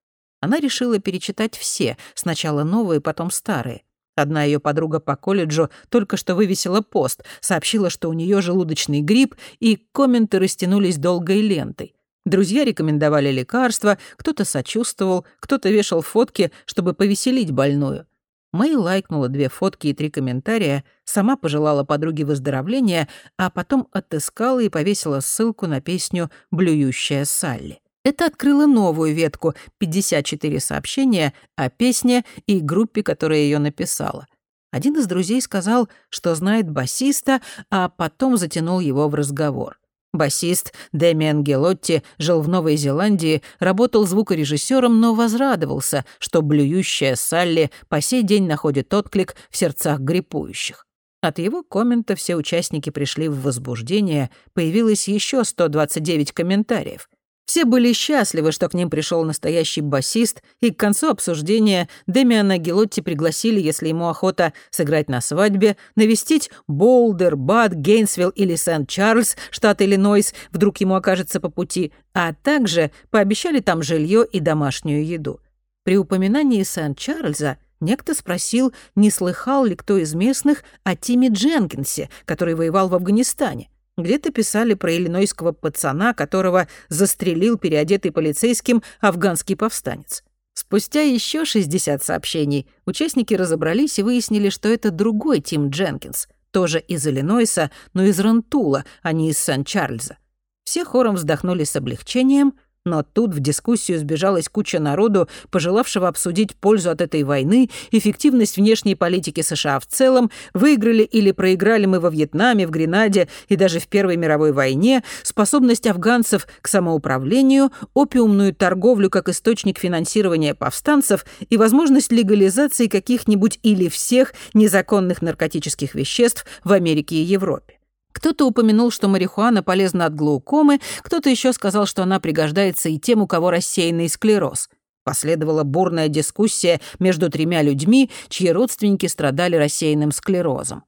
Она решила перечитать все, сначала новые, потом старые. Одна ее подруга по колледжу только что вывесила пост, сообщила, что у нее желудочный грипп, и комменты растянулись долгой лентой. Друзья рекомендовали лекарства, кто-то сочувствовал, кто-то вешал фотки, чтобы повеселить больную. Мэй лайкнула две фотки и три комментария, сама пожелала подруге выздоровления, а потом отыскала и повесила ссылку на песню «Блюющая Салли». Это открыло новую ветку, 54 сообщения о песне и группе, которая ее написала. Один из друзей сказал, что знает басиста, а потом затянул его в разговор. Басист Дэмиан Гелотти жил в Новой Зеландии, работал звукорежиссером, но возрадовался, что блюющая Салли по сей день находит отклик в сердцах гриппующих. От его коммента все участники пришли в возбуждение, появилось еще 129 комментариев — Все были счастливы, что к ним пришел настоящий басист, и к концу обсуждения Демиана Гелотти пригласили, если ему охота сыграть на свадьбе, навестить Болдер, Бад, Гейнсвилл или Сент-Чарльз, штат Иллинойс, вдруг ему окажется по пути, а также пообещали там жилье и домашнюю еду. При упоминании Сент-Чарльза некто спросил, не слыхал ли кто из местных о Тиме Дженкинсе, который воевал в Афганистане. Где-то писали про иллинойского пацана, которого застрелил переодетый полицейским афганский повстанец. Спустя еще 60 сообщений участники разобрались и выяснили, что это другой Тим Дженкинс, тоже из Иллинойса, но из Рантула, а не из Сан-Чарльза. Все хором вздохнули с облегчением — но тут в дискуссию сбежалась куча народу, пожелавшего обсудить пользу от этой войны, эффективность внешней политики США в целом, выиграли или проиграли мы во Вьетнаме, в Гренаде и даже в Первой мировой войне, способность афганцев к самоуправлению, опиумную торговлю как источник финансирования повстанцев и возможность легализации каких-нибудь или всех незаконных наркотических веществ в Америке и Европе. Кто-то упомянул, что марихуана полезна от глаукомы, кто-то еще сказал, что она пригождается и тем, у кого рассеянный склероз. Последовала бурная дискуссия между тремя людьми, чьи родственники страдали рассеянным склерозом.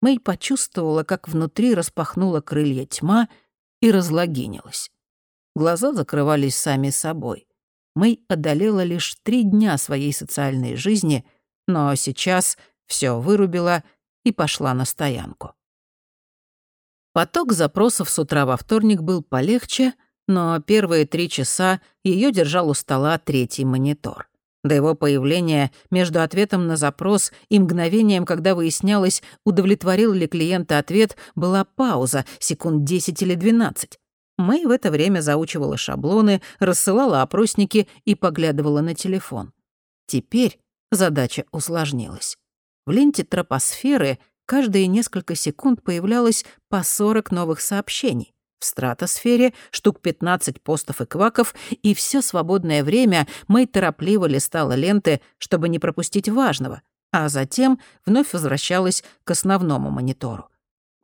Мэй почувствовала, как внутри распахнула крылья тьма и разлогинилась. Глаза закрывались сами собой. Мэй одолела лишь три дня своей социальной жизни, но сейчас все вырубила и пошла на стоянку. Поток запросов с утра во вторник был полегче, но первые три часа ее держал у стола третий монитор. До его появления между ответом на запрос и мгновением, когда выяснялось, удовлетворил ли клиента ответ, была пауза, секунд 10 или 12. Мэй в это время заучивала шаблоны, рассылала опросники и поглядывала на телефон. Теперь задача усложнилась. В ленте тропосферы каждые несколько секунд появлялось по 40 новых сообщений. В стратосфере штук 15 постов и кваков, и все свободное время Мэй торопливо листала ленты, чтобы не пропустить важного, а затем вновь возвращалась к основному монитору.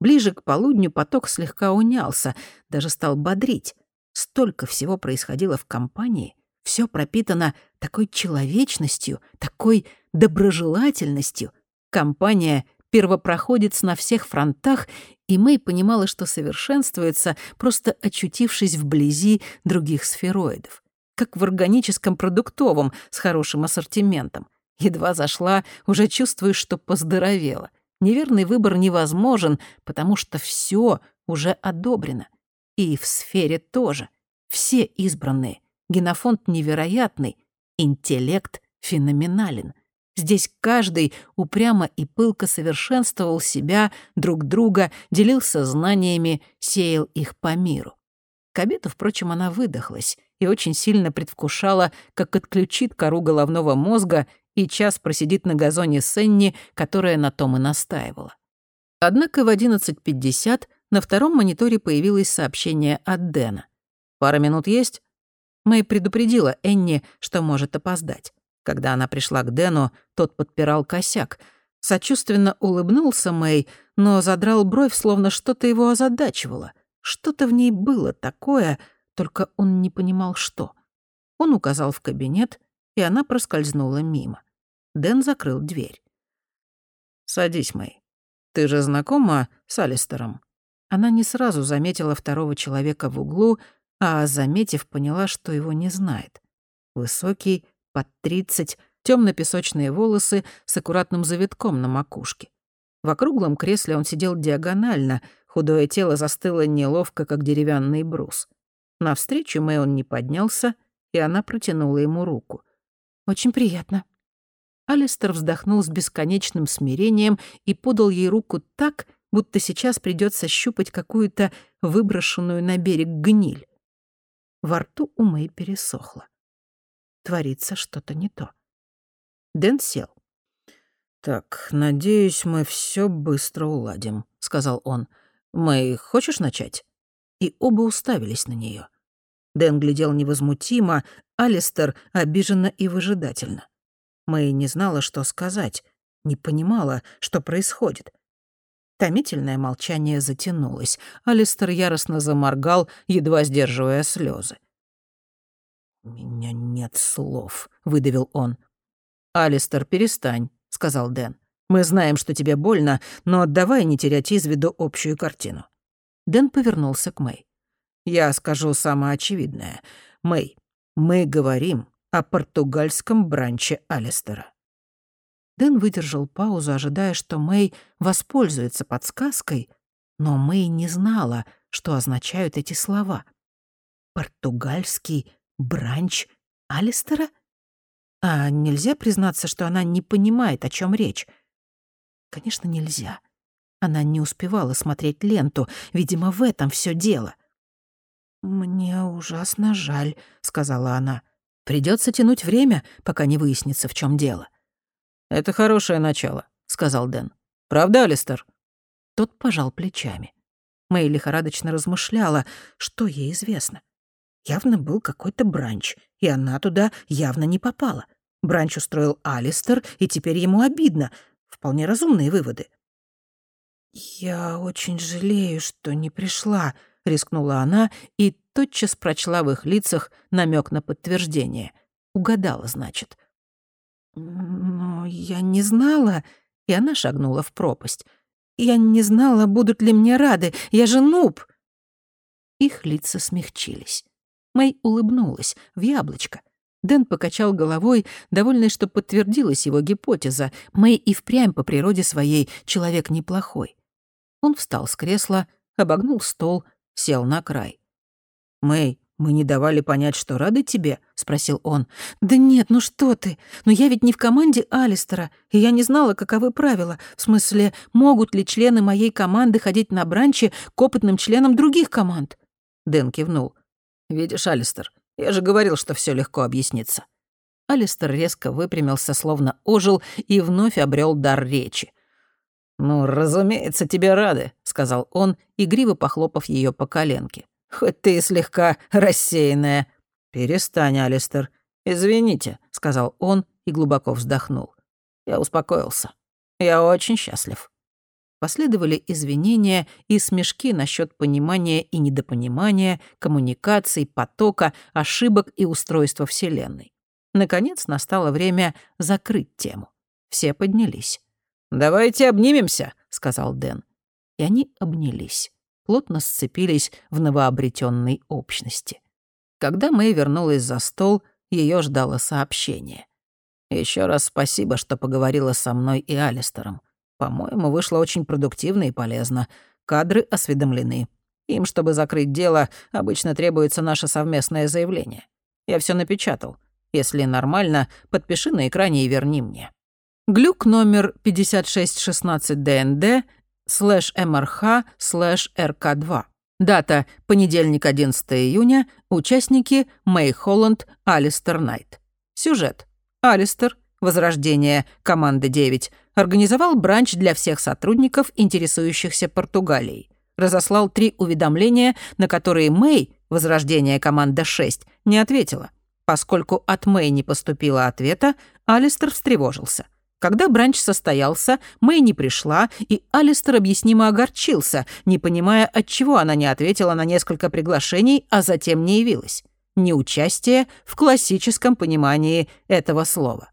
Ближе к полудню поток слегка унялся, даже стал бодрить. Столько всего происходило в компании, все пропитано такой человечностью, такой доброжелательностью. Компания первопроходец на всех фронтах, и Мэй понимала, что совершенствуется, просто очутившись вблизи других сфероидов. Как в органическом продуктовом с хорошим ассортиментом. Едва зашла, уже чувствуешь, что поздоровела. Неверный выбор невозможен, потому что все уже одобрено. И в сфере тоже. Все избранные. Генофонд невероятный. Интеллект феноменален. Здесь каждый упрямо и пылко совершенствовал себя, друг друга, делился знаниями, сеял их по миру. К обеду, впрочем, она выдохлась и очень сильно предвкушала, как отключит кору головного мозга и час просидит на газоне Сенни, которая на том и настаивала. Однако в 11.50 на втором мониторе появилось сообщение от Дэна. «Пара минут есть?» Мэй предупредила Энни, что может опоздать. Когда она пришла к Дэну, тот подпирал косяк. Сочувственно улыбнулся Мэй, но задрал бровь, словно что-то его озадачивало. Что-то в ней было такое, только он не понимал, что. Он указал в кабинет, и она проскользнула мимо. Дэн закрыл дверь. «Садись, Мэй. Ты же знакома с Алистером?» Она не сразу заметила второго человека в углу, а, заметив, поняла, что его не знает. Высокий, под тридцать, темно-песочные волосы с аккуратным завитком на макушке. В округлом кресле он сидел диагонально, худое тело застыло неловко, как деревянный брус. Навстречу Мэй он не поднялся, и она протянула ему руку. «Очень приятно». Алистер вздохнул с бесконечным смирением и подал ей руку так, будто сейчас придется щупать какую-то выброшенную на берег гниль. Во рту у Мэй пересохло творится что-то не то. Дэн сел. «Так, надеюсь, мы все быстро уладим», — сказал он. «Мэй, хочешь начать?» И оба уставились на нее. Дэн глядел невозмутимо, Алистер обиженно и выжидательно. Мэй не знала, что сказать, не понимала, что происходит. Томительное молчание затянулось. Алистер яростно заморгал, едва сдерживая слезы. «У меня нет слов», — выдавил он. «Алистер, перестань», — сказал Дэн. «Мы знаем, что тебе больно, но давай не терять из виду общую картину». Дэн повернулся к Мэй. «Я скажу самое очевидное. Мэй, мы говорим о португальском бранче Алистера». Дэн выдержал паузу, ожидая, что Мэй воспользуется подсказкой, но Мэй не знала, что означают эти слова. «Португальский бранч Алистера?» А нельзя признаться, что она не понимает, о чем речь? Конечно, нельзя. Она не успевала смотреть ленту, видимо, в этом все дело. «Мне ужасно жаль», — сказала она. Придется тянуть время, пока не выяснится, в чем дело. «Это хорошее начало», — сказал Дэн. «Правда, Алистер?» Тот пожал плечами. Мэй лихорадочно размышляла, что ей известно. Явно был какой-то бранч, и она туда явно не попала. Бранч устроил Алистер, и теперь ему обидно. Вполне разумные выводы. «Я очень жалею, что не пришла», — рискнула она и тотчас прочла в их лицах намек на подтверждение. Угадала, значит. «Но я не знала...» И она шагнула в пропасть. «Я не знала, будут ли мне рады. Я же нуб!» Их лица смягчились. Мэй улыбнулась в яблочко. Дэн покачал головой, довольный, что подтвердилась его гипотеза. Мэй и впрямь по природе своей человек неплохой. Он встал с кресла, обогнул стол, сел на край. «Мэй, мы не давали понять, что рады тебе?» — спросил он. «Да нет, ну что ты? Но я ведь не в команде Алистера, и я не знала, каковы правила. В смысле, могут ли члены моей команды ходить на бранчи к опытным членам других команд?» Дэн кивнул. «Видишь, Алистер, я же говорил, что все легко объяснится». Алистер резко выпрямился, словно ожил, и вновь обрел дар речи. «Ну, разумеется, тебе рады», — сказал он, игриво похлопав ее по коленке. «Хоть ты и слегка рассеянная». «Перестань, Алистер. Извините», — сказал он и глубоко вздохнул. «Я успокоился. Я очень счастлив». Последовали извинения и смешки насчет понимания и недопонимания, коммуникаций, потока, ошибок и устройства Вселенной. Наконец настало время закрыть тему. Все поднялись. «Давайте обнимемся», — сказал Дэн. И они обнялись, плотно сцепились в новообретенной общности. Когда Мэй вернулась за стол, ее ждало сообщение. Еще раз спасибо, что поговорила со мной и Алистером. По-моему, вышло очень продуктивно и полезно. Кадры осведомлены. Им, чтобы закрыть дело, обычно требуется наше совместное заявление. Я все напечатал. Если нормально, подпиши на экране и верни мне. Глюк номер 5616 ДНД слэш МРХ слэш РК2. Дата — понедельник, 11 июня. Участники — Мэй Холланд, Алистер Найт. Сюжет. Алистер, Возрождение, команда 9, организовал бранч для всех сотрудников, интересующихся Португалией. Разослал три уведомления, на которые Мэй, Возрождение, команда 6, не ответила. Поскольку от Мэй не поступило ответа, Алистер встревожился. Когда бранч состоялся, Мэй не пришла, и Алистер объяснимо огорчился, не понимая, отчего она не ответила на несколько приглашений, а затем не явилась. Неучастие в классическом понимании этого слова.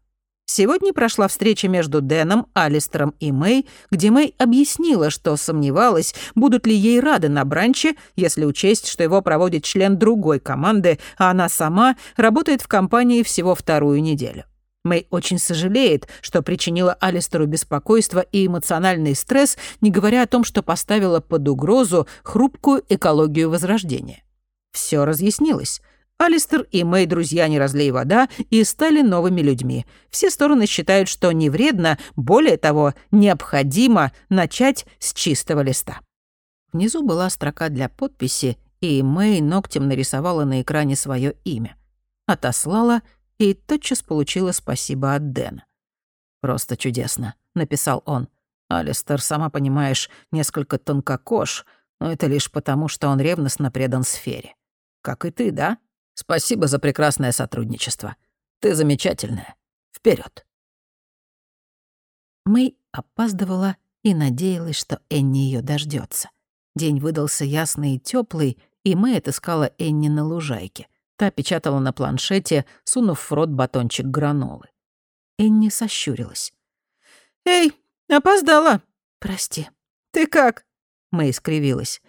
Сегодня прошла встреча между Дэном, Алистером и Мэй, где Мэй объяснила, что сомневалась, будут ли ей рады на бранче, если учесть, что его проводит член другой команды, а она сама работает в компании всего вторую неделю. Мэй очень сожалеет, что причинила Алистеру беспокойство и эмоциональный стресс, не говоря о том, что поставила под угрозу хрупкую экологию возрождения. Все разъяснилось. Алистер и Мэй друзья не разлей вода и стали новыми людьми. Все стороны считают, что не вредно, более того, необходимо начать с чистого листа. Внизу была строка для подписи, и Мэй ногтем нарисовала на экране свое имя. Отослала и тотчас получила спасибо от Дэна. «Просто чудесно», — написал он. «Алистер, сама понимаешь, несколько тонкокож, но это лишь потому, что он ревностно предан сфере. Как и ты, да?» Спасибо за прекрасное сотрудничество. Ты замечательная. Вперед. Мэй опаздывала и надеялась, что Энни ее дождется. День выдался ясный и теплый, и Мэй отыскала Энни на лужайке. Та печатала на планшете, сунув в рот батончик гранолы. Энни сощурилась. «Эй, опоздала!» «Прости». «Ты как?» Мэй скривилась.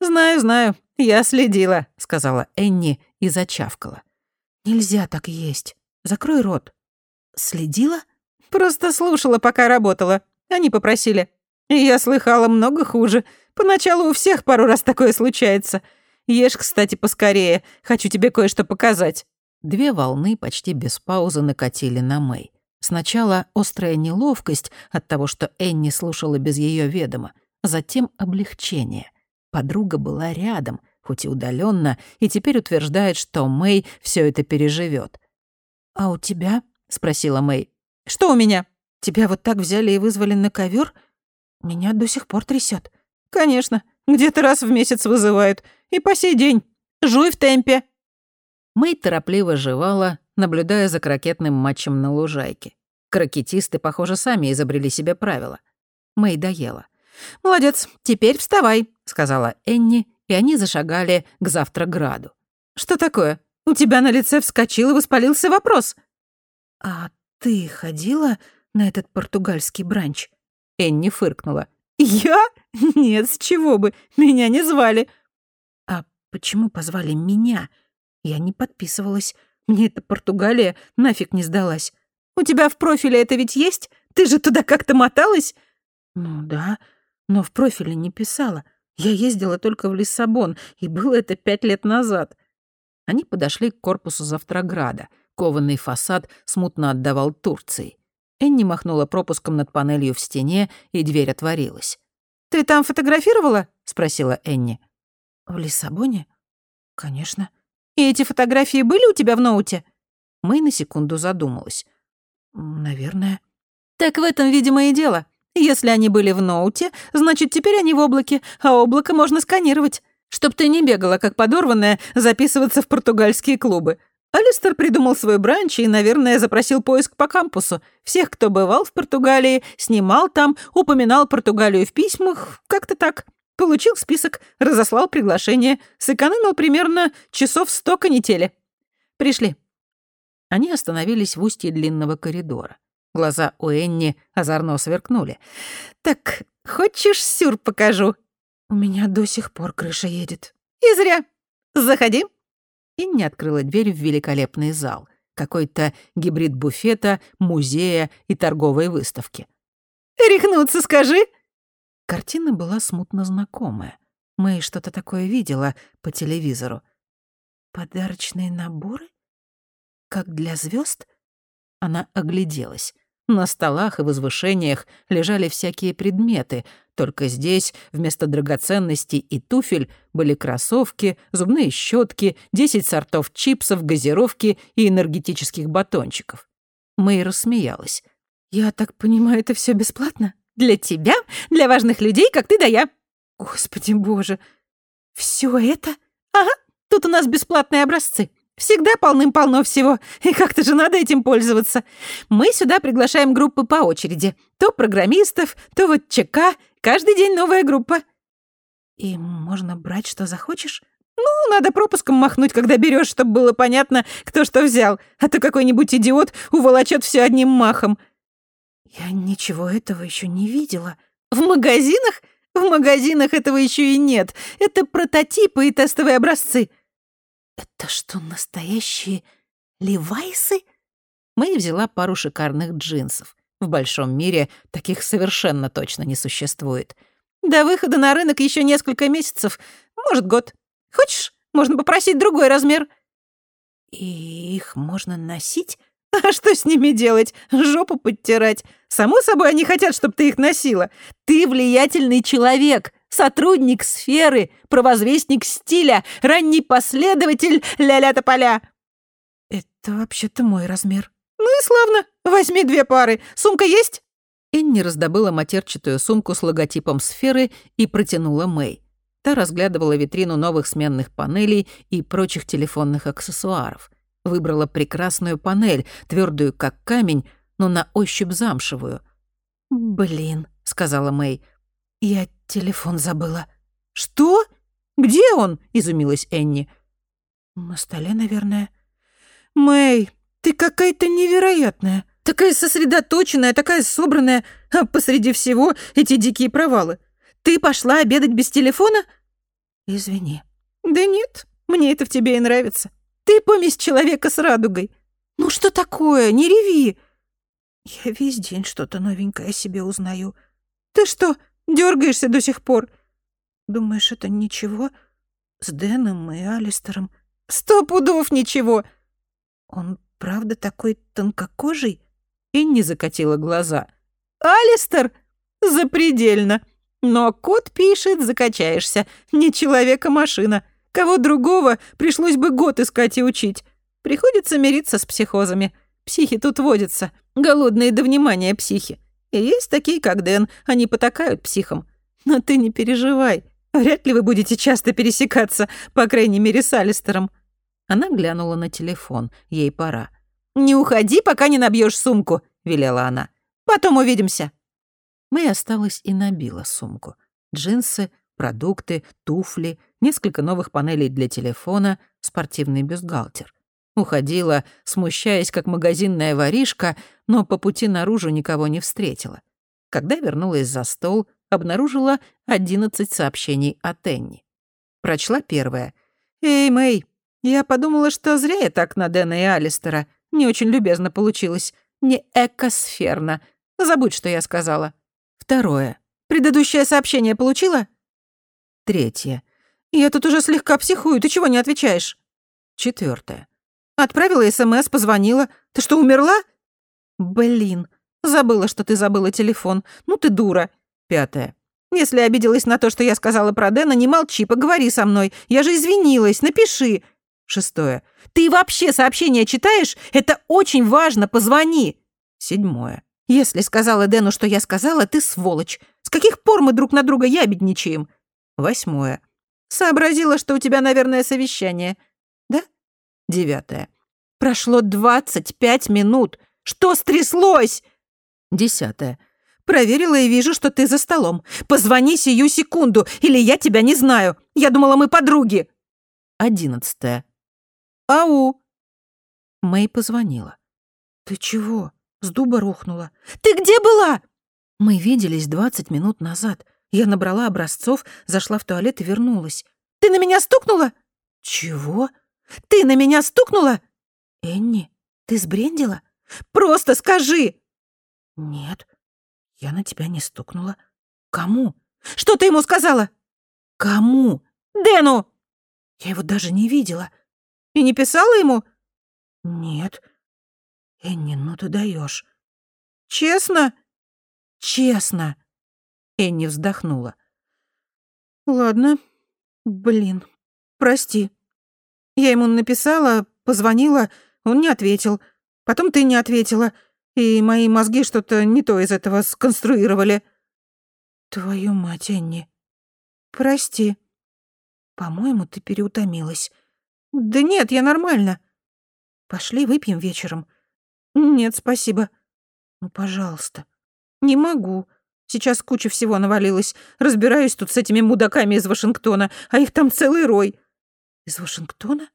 «Знаю, знаю, я следила», — сказала Энни и зачавкала. «Нельзя так есть. Закрой рот». «Следила?» «Просто слушала, пока работала. Они попросили. И я слыхала много хуже. Поначалу у всех пару раз такое случается. Ешь, кстати, поскорее. Хочу тебе кое-что показать». Две волны почти без паузы накатили на Мэй. Сначала острая неловкость от того, что Энни слушала без ее ведома, затем облегчение. Подруга была рядом, хоть и удаленно, и теперь утверждает, что Мэй все это переживет. «А у тебя?» — спросила Мэй. «Что у меня? Тебя вот так взяли и вызвали на ковер? Меня до сих пор трясет. «Конечно. Где-то раз в месяц вызывают. И по сей день. Жуй в темпе». Мэй торопливо жевала, наблюдая за крокетным матчем на лужайке. Крокетисты, похоже, сами изобрели себе правила. Мэй доела. «Молодец, теперь вставай», — сказала Энни, и они зашагали к завтраграду. «Что такое? У тебя на лице вскочил и воспалился вопрос». «А ты ходила на этот португальский бранч?» Энни фыркнула. «Я? Нет, с чего бы, меня не звали». «А почему позвали меня? Я не подписывалась. Мне эта Португалия нафиг не сдалась». «У тебя в профиле это ведь есть? Ты же туда как-то моталась?» «Ну да, но в профиле не писала. Я ездила только в Лиссабон, и было это пять лет назад». Они подошли к корпусу Завтраграда. Кованный фасад смутно отдавал Турции. Энни махнула пропуском над панелью в стене, и дверь отворилась. «Ты там фотографировала?» — спросила Энни. «В Лиссабоне? Конечно». «И эти фотографии были у тебя в ноуте?» Мэй на секунду задумалась. «Наверное». «Так в этом, видимо, и дело. Если они были в ноуте, значит, теперь они в облаке, а облако можно сканировать. Чтоб ты не бегала, как подорванная, записываться в португальские клубы. Алистер придумал свой бранч и, наверное, запросил поиск по кампусу. Всех, кто бывал в Португалии, снимал там, упоминал Португалию в письмах, как-то так. Получил список, разослал приглашение, сэкономил примерно часов сто канители. Пришли. Они остановились в устье длинного коридора. Глаза у Энни озорно сверкнули. «Так, хочешь сюр покажу?» «У меня до сих пор крыша едет». «И зря. Заходи». Инни открыла дверь в великолепный зал. Какой-то гибрид буфета, музея и торговой выставки. «Рехнуться скажи!» Картина была смутно знакомая. Мэй что-то такое видела по телевизору. «Подарочные наборы? Как для звезд? Она огляделась. На столах и возвышениях лежали всякие предметы, только здесь вместо драгоценностей и туфель были кроссовки, зубные щетки, 10 сортов чипсов, газировки и энергетических батончиков. Мэй рассмеялась. «Я так понимаю, это все бесплатно? Для тебя? Для важных людей, как ты да я?» «Господи боже! Все это? Ага, тут у нас бесплатные образцы. Всегда полным-полно всего, и как-то же надо этим пользоваться. Мы сюда приглашаем группы по очереди. То программистов, то вот ЧК. Каждый день новая группа. И можно брать, что захочешь? Ну, надо пропуском махнуть, когда берешь, чтобы было понятно, кто что взял. А то какой-нибудь идиот уволочет все одним махом. Я ничего этого еще не видела. В магазинах? В магазинах этого еще и нет. Это прототипы и тестовые образцы. «Это что, настоящие левайсы?» Мэй взяла пару шикарных джинсов. В большом мире таких совершенно точно не существует. До выхода на рынок еще несколько месяцев, может, год. Хочешь, можно попросить другой размер. И их можно носить? А что с ними делать? Жопу подтирать. Само собой, они хотят, чтобы ты их носила. Ты влиятельный человек сотрудник сферы, провозвестник стиля, ранний последователь ля-ля-тополя». «Это вообще-то мой размер». «Ну и славно. Возьми две пары. Сумка есть?» Энни раздобыла матерчатую сумку с логотипом сферы и протянула Мэй. Та разглядывала витрину новых сменных панелей и прочих телефонных аксессуаров. Выбрала прекрасную панель, твердую как камень, но на ощупь замшевую. «Блин», — сказала Мэй, — «я Телефон забыла. Что? Где он? изумилась Энни. На столе, наверное. Мэй, ты какая-то невероятная. Такая сосредоточенная, такая собранная, а посреди всего эти дикие провалы. Ты пошла обедать без телефона? Извини. Да нет, мне это в тебе и нравится. Ты помесь человека с радугой. Ну что такое? Не реви. Я весь день что-то новенькое о себе узнаю. Ты что, дергаешься до сих пор? Думаешь, это ничего? С Дэном и Алистером? Сто пудов ничего. Он правда такой тонкокожий? И не закатила глаза. Алистер? Запредельно. Но кот пишет, закачаешься. Не человек, а машина. Кого другого пришлось бы год искать и учить. Приходится мириться с психозами. Психи тут водятся. Голодные до внимания психи. И есть такие, как Дэн. Они потакают психам. Но ты не переживай. Вряд ли вы будете часто пересекаться, по крайней мере, с Алистером». Она глянула на телефон. Ей пора. «Не уходи, пока не набьешь сумку», — велела она. «Потом увидимся». Мэй осталась и набила сумку. Джинсы, продукты, туфли, несколько новых панелей для телефона, спортивный бюстгальтер. Уходила, смущаясь, как магазинная воришка, но по пути наружу никого не встретила. Когда вернулась за стол, обнаружила 11 сообщений от Энни. Прочла первое. «Эй, Мэй, я подумала, что зря я так на Дэна и Алистера. Не очень любезно получилось. Не экосферно. Забудь, что я сказала». Второе. «Предыдущее сообщение получила?» Третье. «Я тут уже слегка психую, ты чего не отвечаешь?» Четвертое. «Отправила СМС, позвонила. Ты что, умерла?» «Блин, забыла, что ты забыла телефон. Ну ты дура». Пятое. «Если обиделась на то, что я сказала про Дэна, не молчи, поговори со мной. Я же извинилась, напиши». Шестое. «Ты вообще сообщения читаешь? Это очень важно, позвони». Седьмое. «Если сказала Дэну, что я сказала, ты сволочь. С каких пор мы друг на друга ябедничаем?» Восьмое. «Сообразила, что у тебя, наверное, совещание». Девятое. «Прошло двадцать пять минут. Что стряслось?» Десятое. Проверила и вижу, что ты за столом. Позвони сию секунду, или я тебя не знаю. Я думала, мы подруги. Одиннадцатое. Ау. Мэй позвонила. Ты чего? С дуба рухнула. Ты где была? Мы виделись двадцать минут назад. Я набрала образцов, зашла в туалет и вернулась. Ты на меня стукнула? Чего? Ты на меня стукнула? Энни, ты сбрендила? Просто скажи. Нет, я на тебя не стукнула. Кому? Что ты ему сказала? Кому? Дэну! Я его даже не видела. И не писала ему? Нет. Энни, ну ты даешь. Честно? Честно. Энни вздохнула. Ладно. Блин. Прости. Я ему написала, позвонила, он не ответил. Потом ты не ответила и мои мозги что-то не то из этого сконструировали. Твою мать, Энни. Прости. По-моему, ты переутомилась. Да нет, я нормально. Пошли выпьем вечером. Нет, спасибо. Ну, пожалуйста. Не могу. Сейчас куча всего навалилась. Разбираюсь тут с этими мудаками из Вашингтона, а их там целый рой. Из Вашингтона?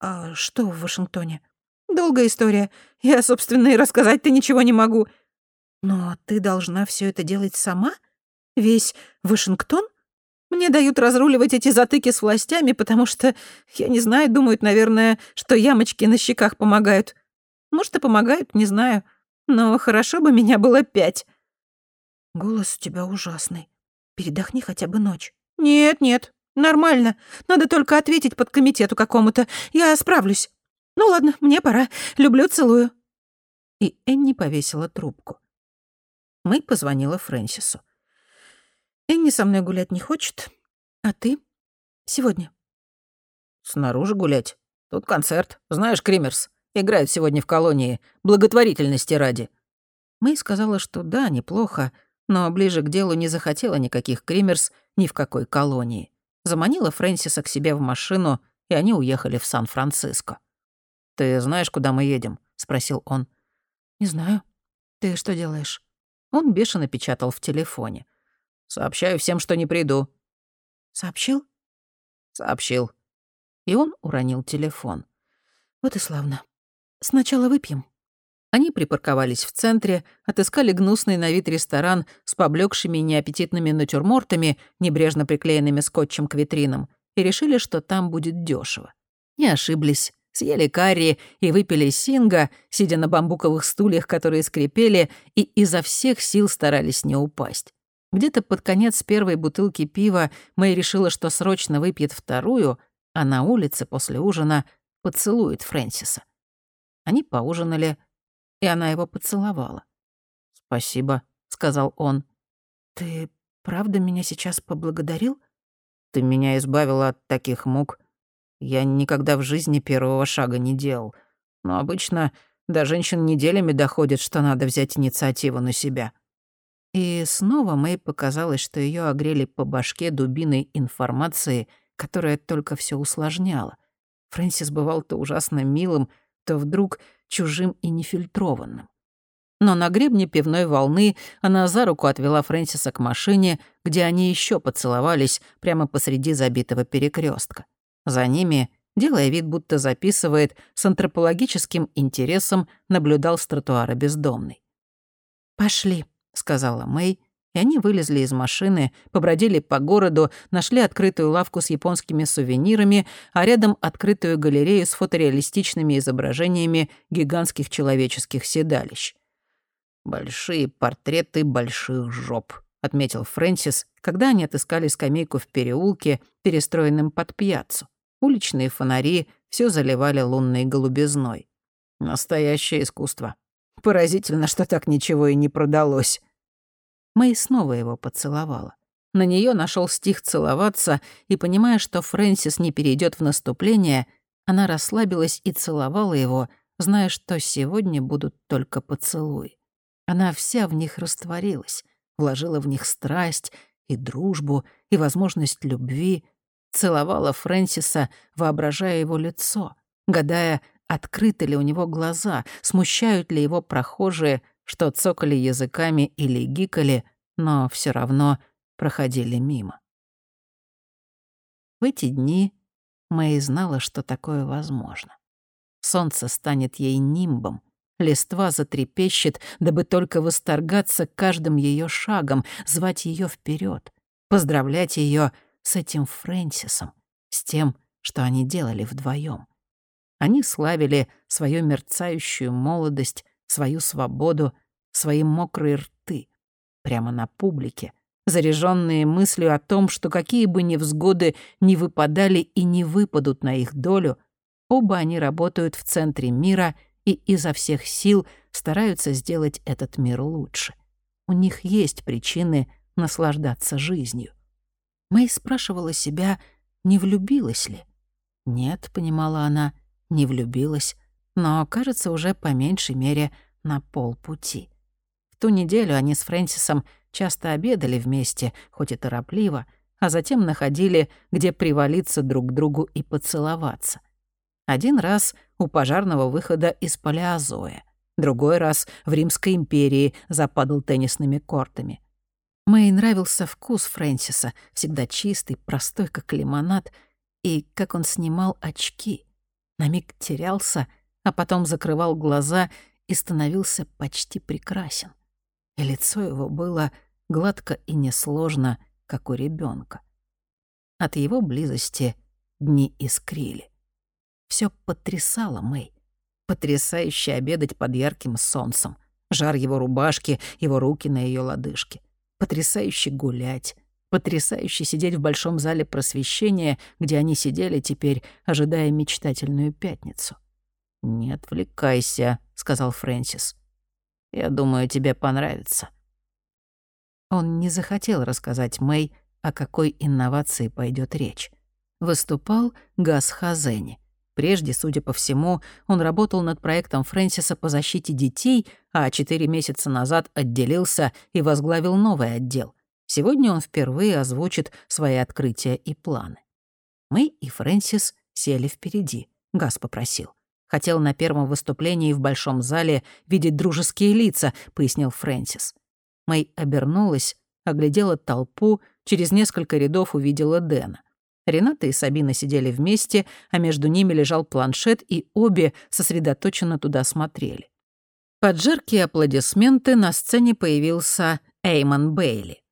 А что в Вашингтоне? Долгая история. Я, собственно, и рассказать-то ничего не могу. Но ты должна все это делать сама? Весь Вашингтон? Мне дают разруливать эти затыки с властями, потому что, я не знаю, думают, наверное, что ямочки на щеках помогают. Может, и помогают, не знаю. Но хорошо бы меня было пять. Голос у тебя ужасный. Передохни хотя бы ночь. Нет, нет, нормально. Надо только ответить под комитету какому-то. Я справлюсь. «Ну ладно, мне пора. Люблю, целую». И Энни повесила трубку. Мэй позвонила Фрэнсису. «Энни со мной гулять не хочет. А ты? Сегодня?» «Снаружи гулять. Тут концерт. Знаешь, Кримерс. Играют сегодня в колонии. Благотворительности ради». Мэй сказала, что да, неплохо, но ближе к делу не захотела никаких Кримерс ни в какой колонии. Заманила Фрэнсиса к себе в машину, и они уехали в Сан-Франциско. «Ты знаешь, куда мы едем?» — спросил он. «Не знаю. Ты что делаешь?» Он бешено печатал в телефоне. «Сообщаю всем, что не приду». «Сообщил?» «Сообщил». И он уронил телефон. «Вот и славно. Сначала выпьем». Они припарковались в центре, отыскали гнусный на вид ресторан с поблекшими неаппетитными натюрмортами, небрежно приклеенными скотчем к витринам, и решили, что там будет дешево. Не ошиблись. Съели карри и выпили синга, сидя на бамбуковых стульях, которые скрипели, и изо всех сил старались не упасть. Где-то под конец первой бутылки пива Мэй решила, что срочно выпьет вторую, а на улице после ужина поцелует Фрэнсиса. Они поужинали, и она его поцеловала. «Спасибо», — сказал он. «Ты правда меня сейчас поблагодарил?» «Ты меня избавила от таких мук. Я никогда в жизни первого шага не делал. Но обычно до женщин неделями доходит, что надо взять инициативу на себя». И снова Мэй показалось, что ее огрели по башке дубиной информации, которая только все усложняла. Фрэнсис бывал то ужасно милым, то вдруг чужим и нефильтрованным. Но на гребне пивной волны она за руку отвела Фрэнсиса к машине, где они еще поцеловались прямо посреди забитого перекрестка. За ними, делая вид, будто записывает, с антропологическим интересом наблюдал с тротуара бездомный. «Пошли», — сказала Мэй, и они вылезли из машины, побродили по городу, нашли открытую лавку с японскими сувенирами, а рядом открытую галерею с фотореалистичными изображениями гигантских человеческих седалищ. «Большие портреты больших жоп», — отметил Фрэнсис, когда они отыскали скамейку в переулке, перестроенном под пьяцу. Уличные фонари все заливали лунной голубизной. Настоящее искусство. Поразительно, что так ничего и не продалось. Мэй снова его поцеловала. На нее нашел стих целоваться, и, понимая, что Фрэнсис не перейдет в наступление, она расслабилась и целовала его, зная, что сегодня будут только поцелуи. Она вся в них растворилась, вложила в них страсть и дружбу, и возможность любви, целовала Фрэнсиса, воображая его лицо, гадая, открыты ли у него глаза, смущают ли его прохожие, что цокали языками или гикали, но все равно проходили мимо. В эти дни Мэй знала, что такое возможно. Солнце станет ей нимбом, листва затрепещет, дабы только восторгаться каждым ее шагом, звать ее вперед, поздравлять ее с этим Фрэнсисом, с тем, что они делали вдвоем. Они славили свою мерцающую молодость, свою свободу, свои мокрые рты. Прямо на публике, заряженные мыслью о том, что какие бы невзгоды ни выпадали и не выпадут на их долю, оба они работают в центре мира и изо всех сил стараются сделать этот мир лучше. У них есть причины наслаждаться жизнью. Мэй спрашивала себя, не влюбилась ли. «Нет», — понимала она, не влюбилась, но, кажется, уже по меньшей мере на полпути. В ту неделю они с Фрэнсисом часто обедали вместе, хоть и торопливо, а затем находили, где привалиться друг к другу и поцеловаться. Один раз у пожарного выхода из Палеозоя, другой раз в Римской империи западал теннисными кортами. Мэй нравился вкус Фрэнсиса, всегда чистый, простой, как лимонад, и как он снимал очки — на миг терялся, а потом закрывал глаза и становился почти прекрасен. И лицо его было гладко и несложно, как у ребенка. От его близости дни искрили. Все потрясало Мэй. Потрясающе обедать под ярким солнцем, жар его рубашки, его руки на ее лодыжке. Потрясающе гулять, Потрясающе сидеть в большом зале просвещения, где они сидели теперь, ожидая мечтательную пятницу. «Не отвлекайся», — сказал Фрэнсис. «Я думаю, тебе понравится». Он не захотел рассказать Мэй, о какой инновации пойдет речь. Выступал Газ Хазени. Прежде, судя по всему, он работал над проектом Фрэнсиса по защите детей, а четыре месяца назад отделился и возглавил новый отдел. Сегодня он впервые озвучит свои открытия и планы. Мы и Фрэнсис сели впереди. Газ попросил. Хотел на первом выступлении в большом зале видеть дружеские лица, пояснил Фрэнсис. Мэй обернулась, оглядела толпу, через несколько рядов увидела Дэна. Рената и Сабина сидели вместе, а между ними лежал планшет, и обе сосредоточенно туда смотрели. Под жаркие аплодисменты на сцене появился Эймон Бейли.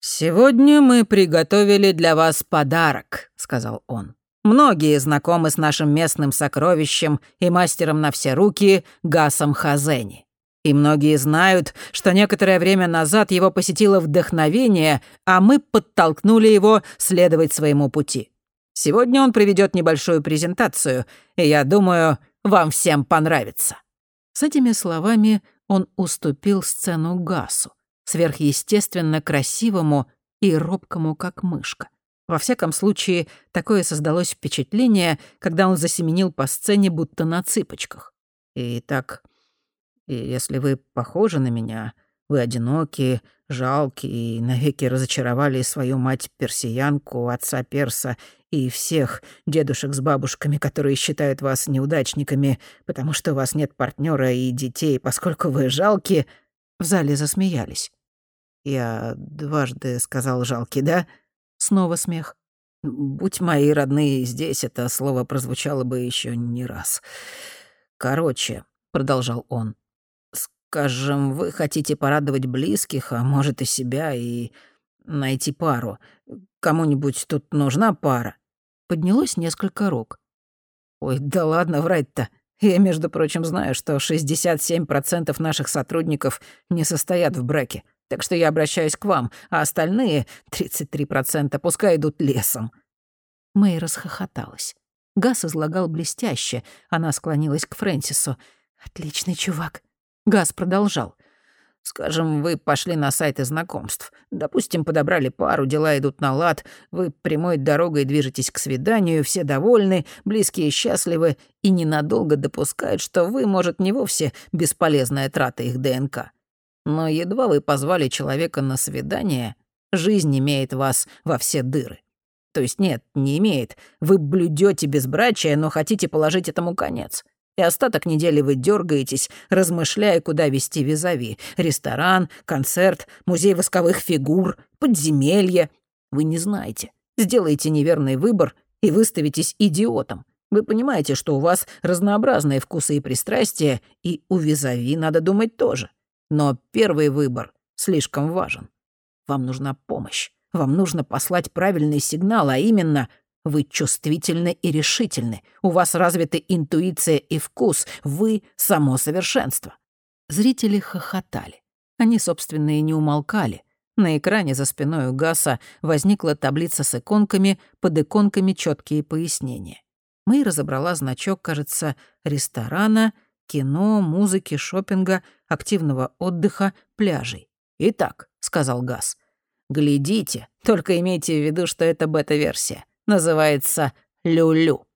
«Сегодня мы приготовили для вас подарок», — сказал он. «Многие знакомы с нашим местным сокровищем и мастером на все руки Гасом Хазени. И многие знают, что некоторое время назад его посетило вдохновение, а мы подтолкнули его следовать своему пути. Сегодня он проведет небольшую презентацию, и я думаю, вам всем понравится». С этими словами он уступил сцену Гасу сверхъестественно красивому и робкому, как мышка. Во всяком случае, такое создалось впечатление, когда он засеменил по сцене, будто на цыпочках. И так, и если вы похожи на меня, вы одиноки, жалки и навеки разочаровали свою мать-персиянку, отца перса и всех дедушек с бабушками, которые считают вас неудачниками, потому что у вас нет партнера и детей, поскольку вы жалки, в зале засмеялись. Я дважды сказал «жалкий», да? Снова смех. Будь мои родные здесь, это слово прозвучало бы еще не раз. Короче, продолжал он, скажем, вы хотите порадовать близких, а может и себя, и найти пару. Кому-нибудь тут нужна пара? Поднялось несколько рук. Ой, да ладно врать-то. Я, между прочим, знаю, что 67% наших сотрудников не состоят в браке. Так что я обращаюсь к вам, а остальные, 33%, пускай идут лесом». Мэй расхохоталась. Газ излагал блестяще. Она склонилась к Фрэнсису. «Отличный чувак». Газ продолжал. «Скажем, вы пошли на сайты знакомств. Допустим, подобрали пару, дела идут на лад, вы прямой дорогой движетесь к свиданию, все довольны, близкие счастливы и ненадолго допускают, что вы, может, не вовсе бесполезная трата их ДНК. Но едва вы позвали человека на свидание, жизнь имеет вас во все дыры. То есть нет, не имеет. Вы блюдете безбрачие, но хотите положить этому конец. И остаток недели вы дергаетесь, размышляя, куда вести визави. Ресторан, концерт, музей восковых фигур, подземелье. Вы не знаете. Сделаете неверный выбор и выставитесь идиотом. Вы понимаете, что у вас разнообразные вкусы и пристрастия, и у визави надо думать тоже. Но первый выбор слишком важен. Вам нужна помощь. Вам нужно послать правильный сигнал, а именно вы чувствительны и решительны. У вас развиты интуиция и вкус. Вы — само совершенство. Зрители хохотали. Они, собственно, и не умолкали. На экране за спиной у Гаса возникла таблица с иконками, под иконками четкие пояснения. Мэй разобрала значок, кажется, ресторана — кино, музыки, шопинга, активного отдыха, пляжей. «Итак», — сказал Газ, — «глядите, только имейте в виду, что это бета-версия. Называется «Люлю».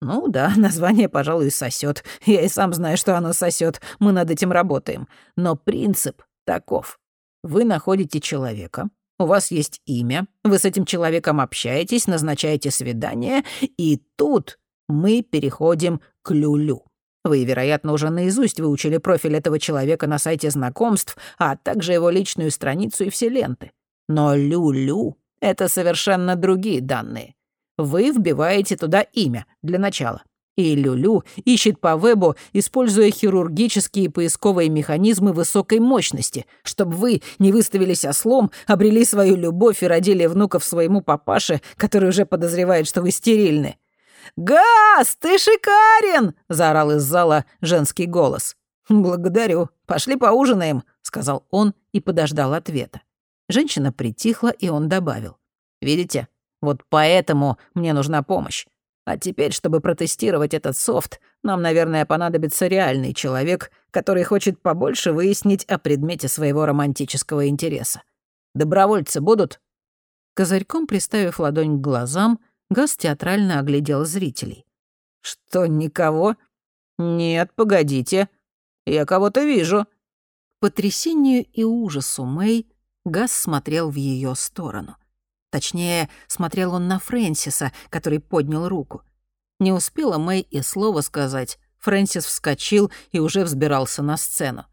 Ну да, *laughs* название, пожалуй, сосет. Я и сам знаю, что оно сосет. Мы над этим работаем. Но принцип таков. Вы находите человека, у вас есть имя, вы с этим человеком общаетесь, назначаете свидание, и тут мы переходим к люлю. Вы, вероятно, уже наизусть выучили профиль этого человека на сайте знакомств, а также его личную страницу и все ленты. Но Лю-Лю — это совершенно другие данные. Вы вбиваете туда имя для начала. И Люлю ищет по вебу, используя хирургические поисковые механизмы высокой мощности, чтобы вы не выставились ослом, обрели свою любовь и родили внуков своему папаше, который уже подозревает, что вы стерильны. «Газ, ты шикарен!» — заорал из зала женский голос. «Благодарю. Пошли поужинаем», — сказал он и подождал ответа. Женщина притихла, и он добавил. «Видите, вот поэтому мне нужна помощь. А теперь, чтобы протестировать этот софт, нам, наверное, понадобится реальный человек, который хочет побольше выяснить о предмете своего романтического интереса. Добровольцы будут?» Козырьком приставив ладонь к глазам, Газ театрально оглядел зрителей. «Что, никого?» «Нет, погодите. Я кого-то вижу». потрясению и ужасу Мэй Газ смотрел в ее сторону. Точнее, смотрел он на Фрэнсиса, который поднял руку. Не успела Мэй и слова сказать. Фрэнсис вскочил и уже взбирался на сцену.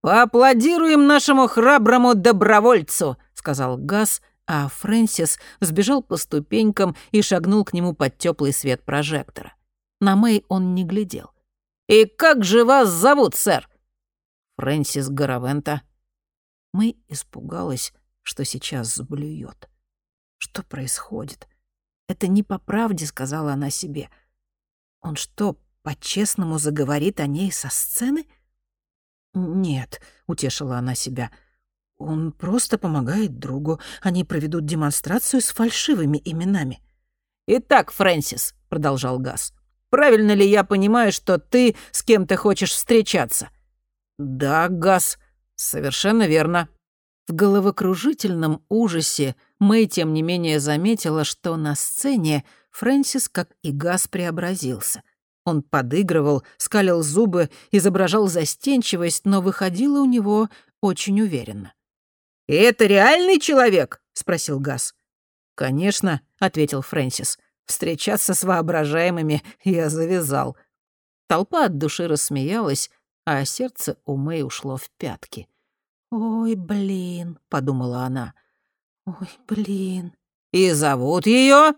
«Поаплодируем нашему храброму добровольцу», — сказал Газ а Фрэнсис сбежал по ступенькам и шагнул к нему под теплый свет прожектора. На Мэй он не глядел. «И как же вас зовут, сэр?» «Фрэнсис Гаравента». Мэй испугалась, что сейчас заблюет. Что происходит? Это не по правде, сказала она себе. Он что, по-честному заговорит о ней со сцены? Нет, утешила она себя. Он просто помогает другу. Они проведут демонстрацию с фальшивыми именами. «Итак, Фрэнсис», — продолжал Газ, — «правильно ли я понимаю, что ты с кем-то хочешь встречаться?» «Да, Газ, совершенно верно». В головокружительном ужасе Мэй, тем не менее, заметила, что на сцене Фрэнсис, как и Газ, преобразился. Он подыгрывал, скалил зубы, изображал застенчивость, но выходило у него очень уверенно. «И это реальный человек?» — спросил Газ. «Конечно», — ответил Фрэнсис. «Встречаться с воображаемыми я завязал». Толпа от души рассмеялась, а сердце у Мэй ушло в пятки. «Ой, блин», — подумала она. «Ой, блин». «И зовут ее?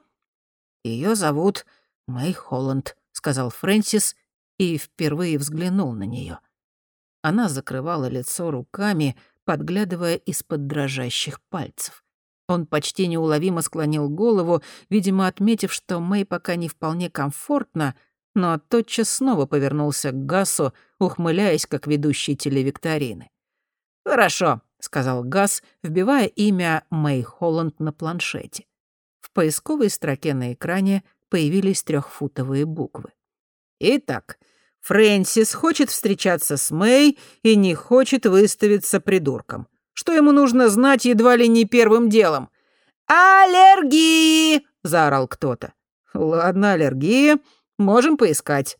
Ее зовут Мэй Холланд», — сказал Фрэнсис и впервые взглянул на нее. Она закрывала лицо руками, подглядывая из-под дрожащих пальцев. Он почти неуловимо склонил голову, видимо, отметив, что Мэй пока не вполне комфортно, но тотчас снова повернулся к Гасу, ухмыляясь, как ведущий телевикторины. «Хорошо», — сказал Гас, вбивая имя Мэй Холланд на планшете. В поисковой строке на экране появились трехфутовые буквы. «Итак, Фрэнсис хочет встречаться с Мэй и не хочет выставиться придурком. Что ему нужно знать едва ли не первым делом?» «Аллергии!» — заорал кто-то. «Ладно, аллергия. Можем поискать».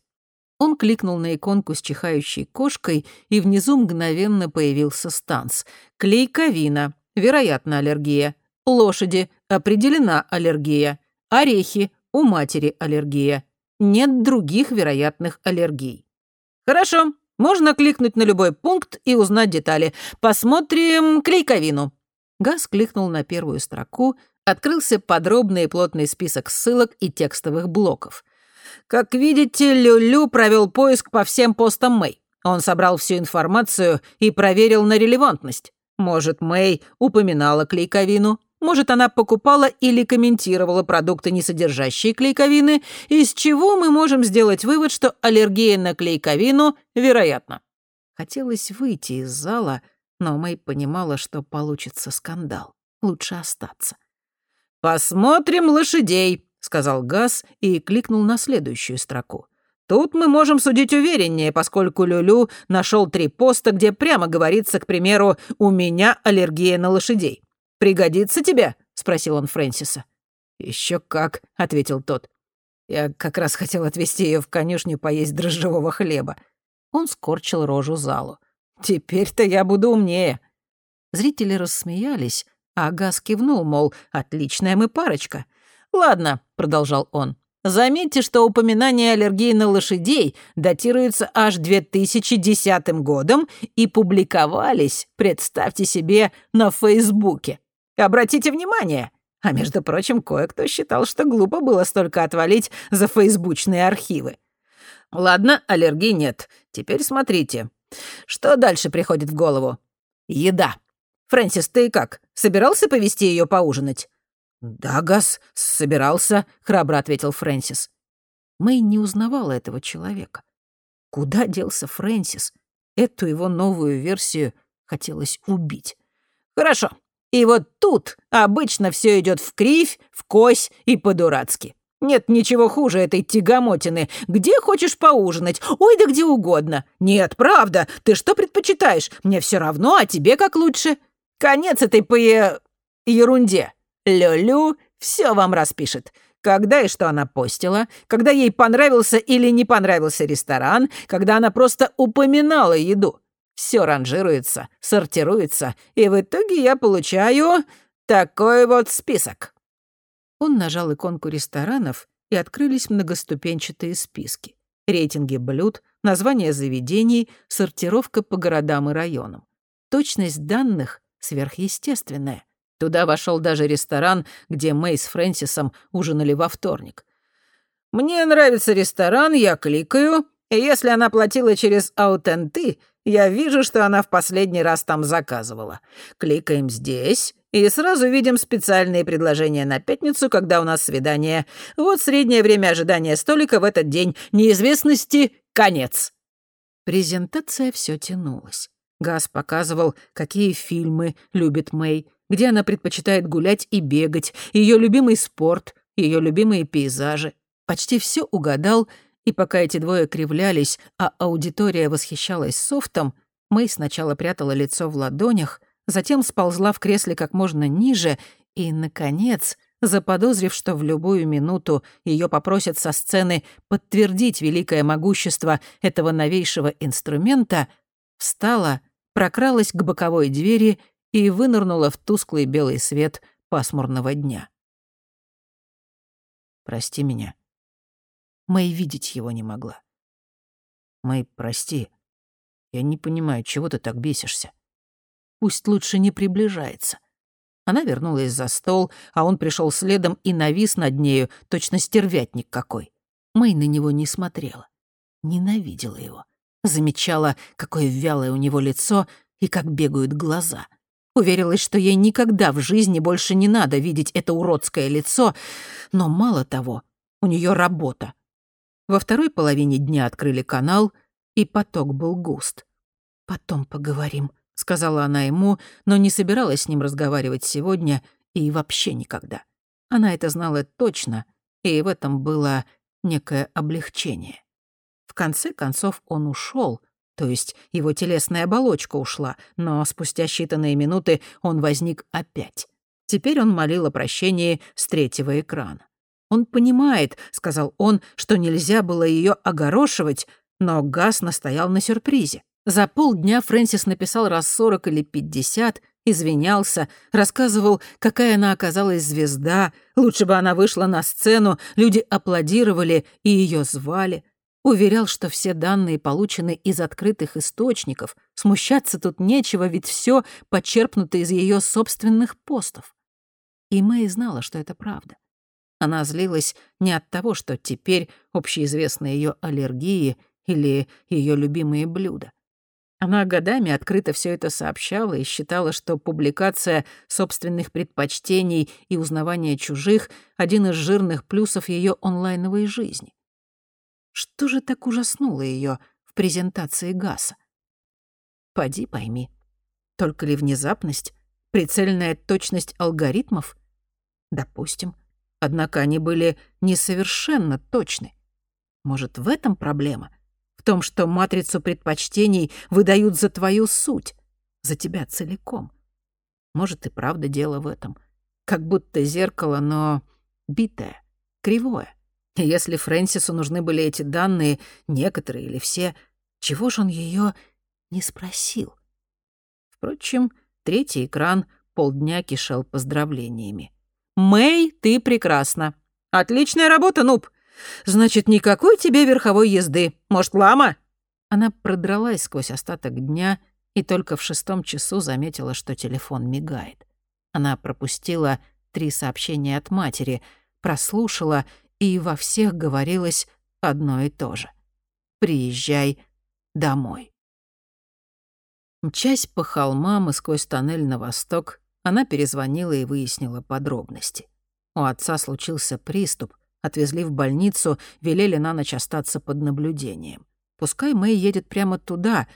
Он кликнул на иконку с чихающей кошкой, и внизу мгновенно появился станс. Клейковина. Вероятно, аллергия. Лошади. Определена аллергия. Орехи. У матери аллергия. Нет других вероятных аллергий. Хорошо. Можно кликнуть на любой пункт и узнать детали. Посмотрим клейковину. Газ кликнул на первую строку, открылся подробный и плотный список ссылок и текстовых блоков. Как видите, Люлю провел поиск по всем постам Мэй. Он собрал всю информацию и проверил на релевантность. Может, Мэй упоминала клейковину, может, она покупала или комментировала продукты, не содержащие клейковины, из чего мы можем сделать вывод, что аллергия на клейковину вероятна. Хотелось выйти из зала, но Мэй понимала, что получится скандал. Лучше остаться. «Посмотрим лошадей», — сказал Газ и кликнул на следующую строку. «Тут мы можем судить увереннее, поскольку Люлю нашел три поста, где прямо говорится, к примеру, «У меня аллергия на лошадей». «Пригодится тебе?» — спросил он Фрэнсиса. Еще как», — ответил тот. «Я как раз хотел отвезти ее в конюшню поесть дрожжевого хлеба». Он скорчил рожу залу. «Теперь-то я буду умнее». Зрители рассмеялись, а Газ кивнул, мол, «Отличная мы парочка». «Ладно», — продолжал он, — «заметьте, что упоминание аллергии на лошадей датируется аж 2010 годом и публиковались, представьте себе, на Фейсбуке. Обратите внимание, а между прочим, кое-кто считал, что глупо было столько отвалить за фейсбучные архивы. Ладно, аллергии нет. Теперь смотрите. Что дальше приходит в голову? Еда. Фрэнсис, ты как, собирался повести ее поужинать? «Да, Гас, собирался», — храбро ответил Фрэнсис. Мэй не узнавала этого человека. Куда делся Фрэнсис? Эту его новую версию хотелось убить. «Хорошо. И вот тут обычно все идет в кривь, в кось и по-дурацки. Нет ничего хуже этой тягомотины. Где хочешь поужинать? Ой, да где угодно. Нет, правда. Ты что предпочитаешь? Мне все равно, а тебе как лучше? Конец этой по... ерунде. Лёлю все вам распишет. Когда и что она постила, когда ей понравился или не понравился ресторан, когда она просто упоминала еду. Все ранжируется, сортируется, и в итоге я получаю такой вот список». Он нажал иконку ресторанов, и открылись многоступенчатые списки. Рейтинги блюд, названия заведений, сортировка по городам и районам. Точность данных сверхъестественная. Туда вошел даже ресторан, где Мэй с Фрэнсисом ужинали во вторник. «Мне нравится ресторан, я кликаю, и если она платила через аутенты, я вижу, что она в последний раз там заказывала. Кликаем здесь, и сразу видим специальные предложения на пятницу, когда у нас свидание. Вот среднее время ожидания столика в этот день. Неизвестности — конец». Презентация все тянулась. Газ показывал, какие фильмы любит Мэй, где она предпочитает гулять и бегать, ее любимый спорт, ее любимые пейзажи. Почти все угадал, и пока эти двое кривлялись, а аудитория восхищалась софтом, Мэй сначала прятала лицо в ладонях, затем сползла в кресле как можно ниже и, наконец, заподозрив, что в любую минуту ее попросят со сцены подтвердить великое могущество этого новейшего инструмента, встала, прокралась к боковой двери и вынырнула в тусклый белый свет пасмурного дня. «Прости меня». Мэй видеть его не могла. «Мэй, прости. Я не понимаю, чего ты так бесишься. Пусть лучше не приближается». Она вернулась за стол, а он пришел следом и навис над нею, точно стервятник какой. Мэй на него не смотрела. Ненавидела его. Замечала, какое вялое у него лицо и как бегают глаза. Уверилась, что ей никогда в жизни больше не надо видеть это уродское лицо, но мало того, у нее работа. Во второй половине дня открыли канал, и поток был густ. «Потом поговорим», — сказала она ему, но не собиралась с ним разговаривать сегодня и вообще никогда. Она это знала точно, и в этом было некое облегчение. В конце концов он ушел, то есть его телесная оболочка ушла, но спустя считанные минуты он возник опять. Теперь он молил о прощении с третьего экрана. «Он понимает», — сказал он, — «что нельзя было ее огорошивать, но Газ настоял на сюрпризе. За полдня Фрэнсис написал раз сорок или пятьдесят, извинялся, рассказывал, какая она оказалась звезда, лучше бы она вышла на сцену, люди аплодировали и ее звали. Уверял, что все данные получены из открытых источников, смущаться тут нечего, ведь все почерпнуто из ее собственных постов. И Мэй знала, что это правда. Она злилась не от того, что теперь общеизвестны ее аллергии или ее любимые блюда. Она годами открыто все это сообщала и считала, что публикация собственных предпочтений и узнавание чужих — один из жирных плюсов ее онлайновой жизни. Что же так ужаснуло ее в презентации Гаса? Поди пойми. Только ли внезапность? Прицельная точность алгоритмов? Допустим. Однако они были несовершенно точны. Может, в этом проблема? В том, что матрицу предпочтений выдают за твою суть, за тебя целиком. Может, и правда дело в этом. Как будто зеркало, но битое, кривое. Если Фрэнсису нужны были эти данные, некоторые или все, чего же он ее не спросил? Впрочем, третий экран полдня кишел поздравлениями. «Мэй, ты прекрасна. Отличная работа, Нуб. Значит, никакой тебе верховой езды. Может, лама?» Она продралась сквозь остаток дня и только в шестом часу заметила, что телефон мигает. Она пропустила три сообщения от матери, прослушала и во всех говорилось одно и то же. «Приезжай домой». Мчась по холмам и сквозь тоннель на восток, она перезвонила и выяснила подробности. У отца случился приступ, отвезли в больницу, велели на ночь остаться под наблюдением. Пускай Мэй едет прямо туда,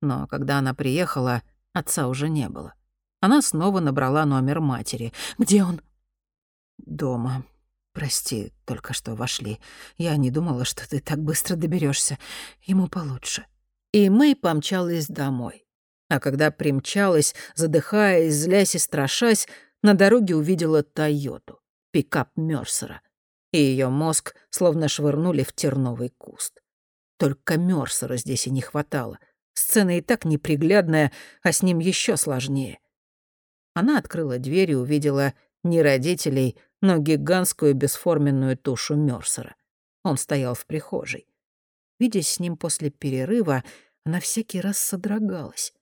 но когда она приехала, отца уже не было. Она снова набрала номер матери. «Где он?» «Дома», «Прости, только что вошли. Я не думала, что ты так быстро доберешься. Ему получше». И Мэй помчалась домой. А когда примчалась, задыхаясь, злясь и страшась, на дороге увидела Тойоту, пикап Мёрсера. И ее мозг словно швырнули в терновый куст. Только Мёрсера здесь и не хватало. Сцена и так неприглядная, а с ним еще сложнее. Она открыла дверь и увидела не родителей, но гигантскую бесформенную тушу Мёрсера. Он стоял в прихожей. Видясь с ним после перерыва, она всякий раз содрогалась.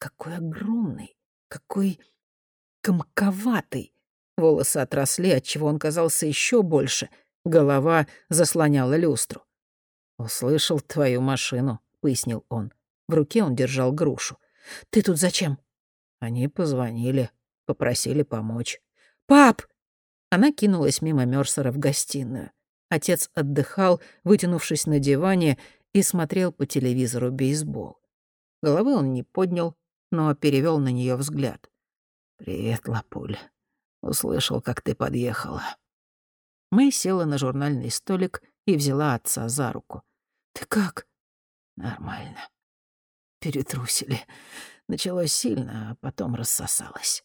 Какой огромный, какой комковатый. Волосы отросли, отчего он казался еще больше. Голова заслоняла люстру. «Услышал твою машину», — пояснил он. В руке он держал грушу. «Ты тут зачем?» Они позвонили, попросили помочь. «Пап!» Она кинулась мимо Мёрсера в гостиную. Отец отдыхал, вытянувшись на диване, и смотрел по телевизору бейсбол. Головы он не поднял, но перевел на нее взгляд. «Привет, Лапуль. Услышал, как ты подъехала». Мэй села на журнальный столик и взяла отца за руку. «Ты как?» «Нормально. Перетрусили. Началось сильно, а потом рассосалось».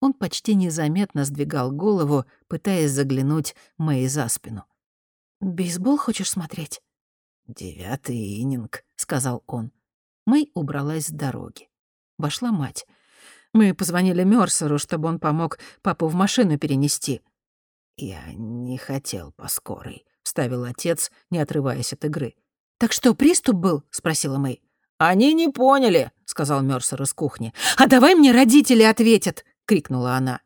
Он почти незаметно сдвигал голову, пытаясь заглянуть Мэй за спину. «Бейсбол хочешь смотреть?» «Девятый ининг», — сказал он. Мэй убралась с дороги. Вошла мать. Мы позвонили Мёрсеру, чтобы он помог папу в машину перенести. «Я не хотел по скорой», — вставил отец, не отрываясь от игры. «Так что, приступ был?» — спросила Мэй. «Они не поняли», — сказал Мёрсер из кухни. «А давай мне родители ответят!» — крикнула она.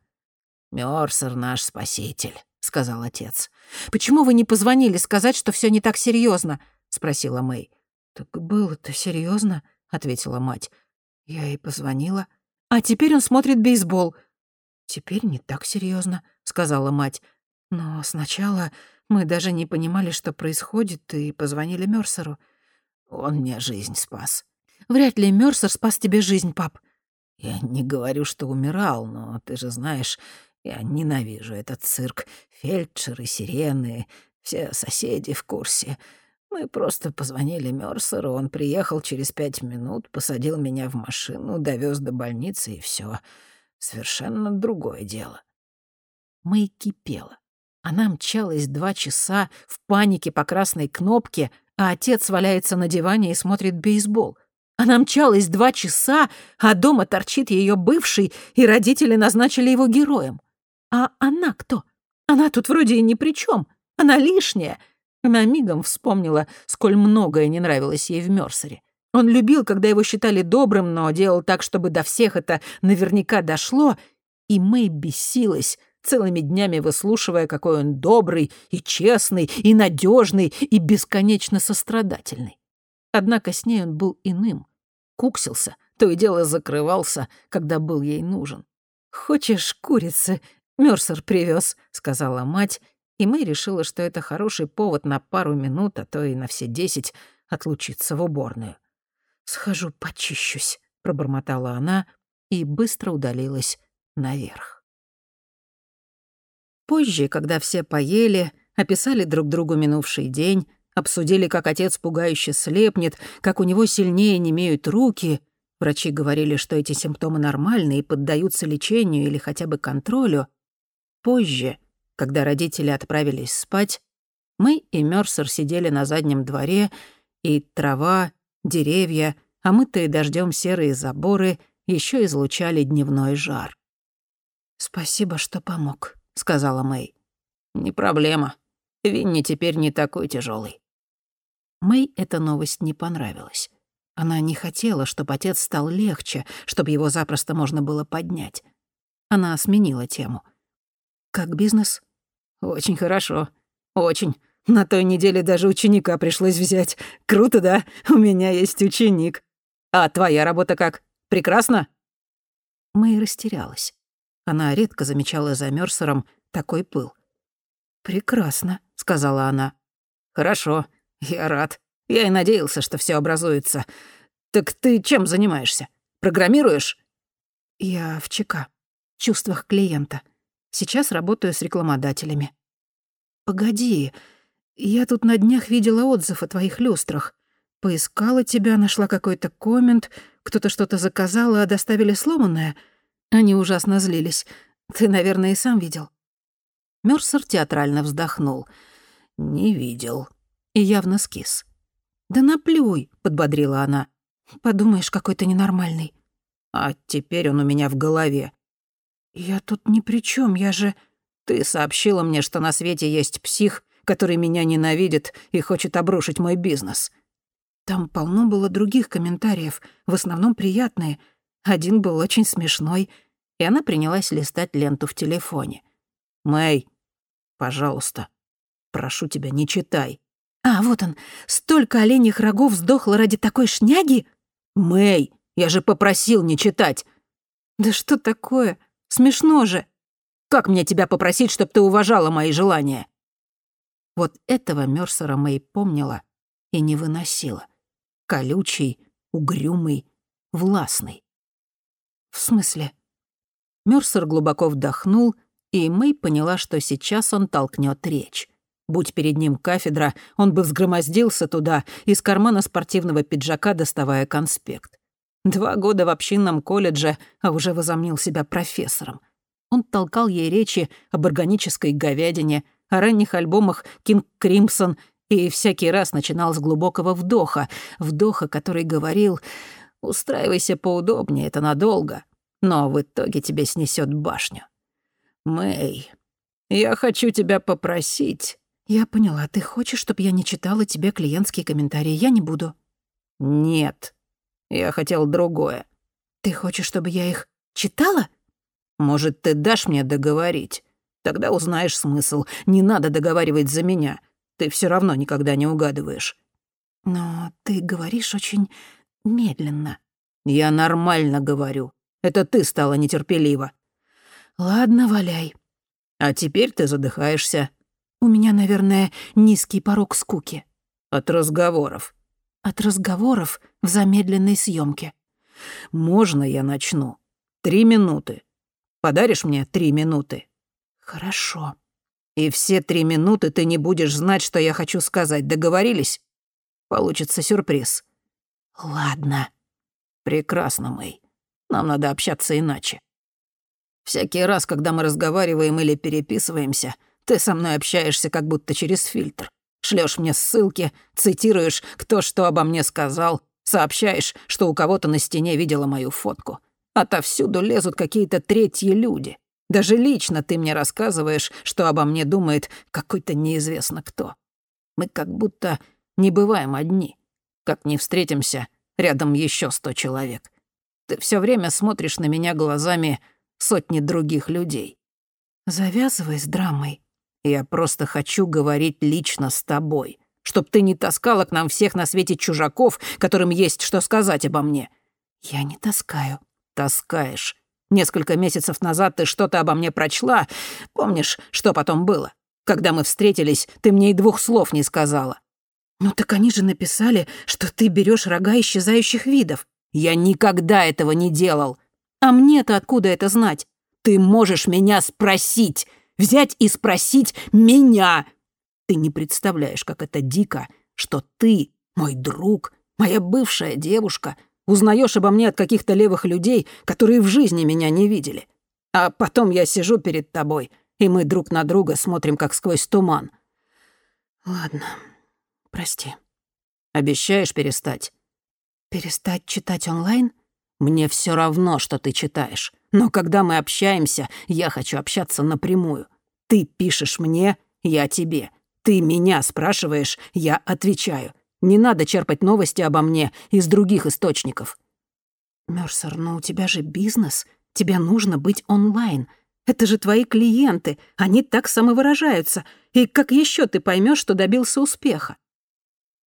«Мёрсер наш спаситель», — сказал отец. «Почему вы не позвонили сказать, что все не так серьезно? спросила Мэй. «Так было-то серьезно, ответила мать. Я и позвонила. А теперь он смотрит бейсбол. Теперь не так серьезно, сказала мать. Но сначала мы даже не понимали, что происходит, и позвонили Мёрсеру. Он мне жизнь спас. Вряд ли Мёрсер спас тебе жизнь, пап. Я не говорю, что умирал, но ты же знаешь, я ненавижу этот цирк. Фельдшеры, сирены, все соседи в курсе. Мы просто позвонили Мёрсеру, он приехал через пять минут, посадил меня в машину, довез до больницы и все. Совершенно другое дело. Мэй кипела. Она мчалась два часа в панике по красной кнопке, а отец валяется на диване и смотрит бейсбол. Она мчалась два часа, а дома торчит ее бывший, и родители назначили его героем. А она кто? Она тут вроде и ни при чем. Она лишняя. Она мигом вспомнила, сколь многое не нравилось ей в Мёрсере. Он любил, когда его считали добрым, но делал так, чтобы до всех это наверняка дошло, и Мэй бесилась, целыми днями выслушивая, какой он добрый и честный, и надежный, и бесконечно сострадательный. Однако с ней он был иным. Куксился, то и дело закрывался, когда был ей нужен. «Хочешь курицы?» Мёрсер привез, сказала мать, и мы решила, что это хороший повод на пару минут, а то и на все десять, отлучиться в уборную. «Схожу, почищусь», — пробормотала она и быстро удалилась наверх. Позже, когда все поели, описали друг другу минувший день, обсудили, как отец пугающе слепнет, как у него сильнее немеют руки, врачи говорили, что эти симптомы нормальны и поддаются лечению или хотя бы контролю, позже — когда родители отправились спать, мы и Мёрсер сидели на заднем дворе, и трава, деревья, омытые дождем серые заборы еще излучали дневной жар. «Спасибо, что помог», — сказала Мэй. «Не проблема. Винни теперь не такой тяжелый. Мэй эта новость не понравилась. Она не хотела, чтобы отец стал легче, чтобы его запросто можно было поднять. Она сменила тему. «Как бизнес?» «Очень хорошо. Очень. На той неделе даже ученика пришлось взять. Круто, да? У меня есть ученик. А твоя работа как? Прекрасно?» Мэй растерялась. Она редко замечала за Мёрсером такой пыл. «Прекрасно», — сказала она. «Хорошо, я рад. Я и надеялся, что все образуется. Так ты чем занимаешься? Программируешь?» «Я в ЧК. Чувствах клиента. Сейчас работаю с рекламодателями. «Погоди, я тут на днях видела отзыв о твоих люстрах. Поискала тебя, нашла какой-то коммент, кто-то что-то заказал, а доставили сломанное. Они ужасно злились. Ты, наверное, и сам видел». Мёрсер театрально вздохнул. «Не видел». И явно скис. «Да наплюй», — подбодрила она. «Подумаешь, какой то ненормальный». «А теперь он у меня в голове». «Я тут ни при чем, я же...» Ты сообщила мне, что на свете есть псих, который меня ненавидит и хочет обрушить мой бизнес. Там полно было других комментариев, в основном приятные. Один был очень смешной. И она принялась листать ленту в телефоне. «Мэй, пожалуйста, прошу тебя, не читай». «А, вот он, столько оленьих рогов сдохло ради такой шняги?» «Мэй, я же попросил не читать». «Да что такое? Смешно же». «Как мне тебя попросить, чтобы ты уважала мои желания?» Вот этого Мёрсера Мэй помнила и не выносила. Колючий, угрюмый, властный. «В смысле?» Мёрсер глубоко вдохнул, и Мэй поняла, что сейчас он толкнет речь. Будь перед ним кафедра, он бы взгромоздился туда, из кармана спортивного пиджака доставая конспект. Два года в общинном колледже, а уже возомнил себя профессором. Он толкал ей речи об органической говядине, о ранних альбомах «Кинг Кримсон» и всякий раз начинал с глубокого вдоха, вдоха, который говорил «Устраивайся поудобнее, это надолго, но в итоге тебе снесет башню». «Мэй, я хочу тебя попросить». «Я поняла, ты хочешь, чтобы я не читала тебе клиентские комментарии? Я не буду». «Нет, я хотел другое». «Ты хочешь, чтобы я их читала?» «Может, ты дашь мне договорить? Тогда узнаешь смысл. Не надо договаривать за меня. Ты все равно никогда не угадываешь». «Но ты говоришь очень медленно». «Я нормально говорю. Это ты стала нетерпелива». «Ладно, валяй». «А теперь ты задыхаешься». «У меня, наверное, низкий порог скуки». «От разговоров». «От разговоров в замедленной съемке. «Можно я начну? Три минуты. Подаришь мне три минуты?» «Хорошо». «И все три минуты ты не будешь знать, что я хочу сказать. Договорились? Получится сюрприз». «Ладно». «Прекрасно, Мэй. Нам надо общаться иначе. Всякий раз, когда мы разговариваем или переписываемся, ты со мной общаешься как будто через фильтр. Шлёшь мне ссылки, цитируешь, кто что обо мне сказал, сообщаешь, что у кого-то на стене видела мою фотку. Отовсюду лезут какие-то третьи люди. Даже лично ты мне рассказываешь, что обо мне думает какой-то неизвестно кто. Мы как будто не бываем одни. Как не встретимся, рядом еще сто человек. Ты все время смотришь на меня глазами сотни других людей. Завязывай с драмой. Я просто хочу говорить лично с тобой, чтоб ты не таскала к нам всех на свете чужаков, которым есть что сказать обо мне. Я не таскаю. Таскаешь. Несколько месяцев назад ты что-то обо мне прочла. Помнишь, что потом было? Когда мы встретились, ты мне и двух слов не сказала. Ну так они же написали, что ты берешь рога исчезающих видов. Я никогда этого не делал. А мне-то откуда это знать? Ты можешь меня спросить. Взять и спросить меня. Ты не представляешь, как это дико, что ты, мой друг, моя бывшая девушка, узнаешь обо мне от каких-то левых людей, которые в жизни меня не видели. А потом я сижу перед тобой, и мы друг на друга смотрим, как сквозь туман. Ладно, прости. Обещаешь перестать? Перестать читать онлайн? Мне все равно, что ты читаешь. Но когда мы общаемся, я хочу общаться напрямую. Ты пишешь мне, я тебе. Ты меня спрашиваешь, я отвечаю. Не надо черпать новости обо мне из других источников. Мёрсер, но у тебя же бизнес. Тебе нужно быть онлайн. Это же твои клиенты. Они так самовыражаются. И как еще ты поймешь, что добился успеха?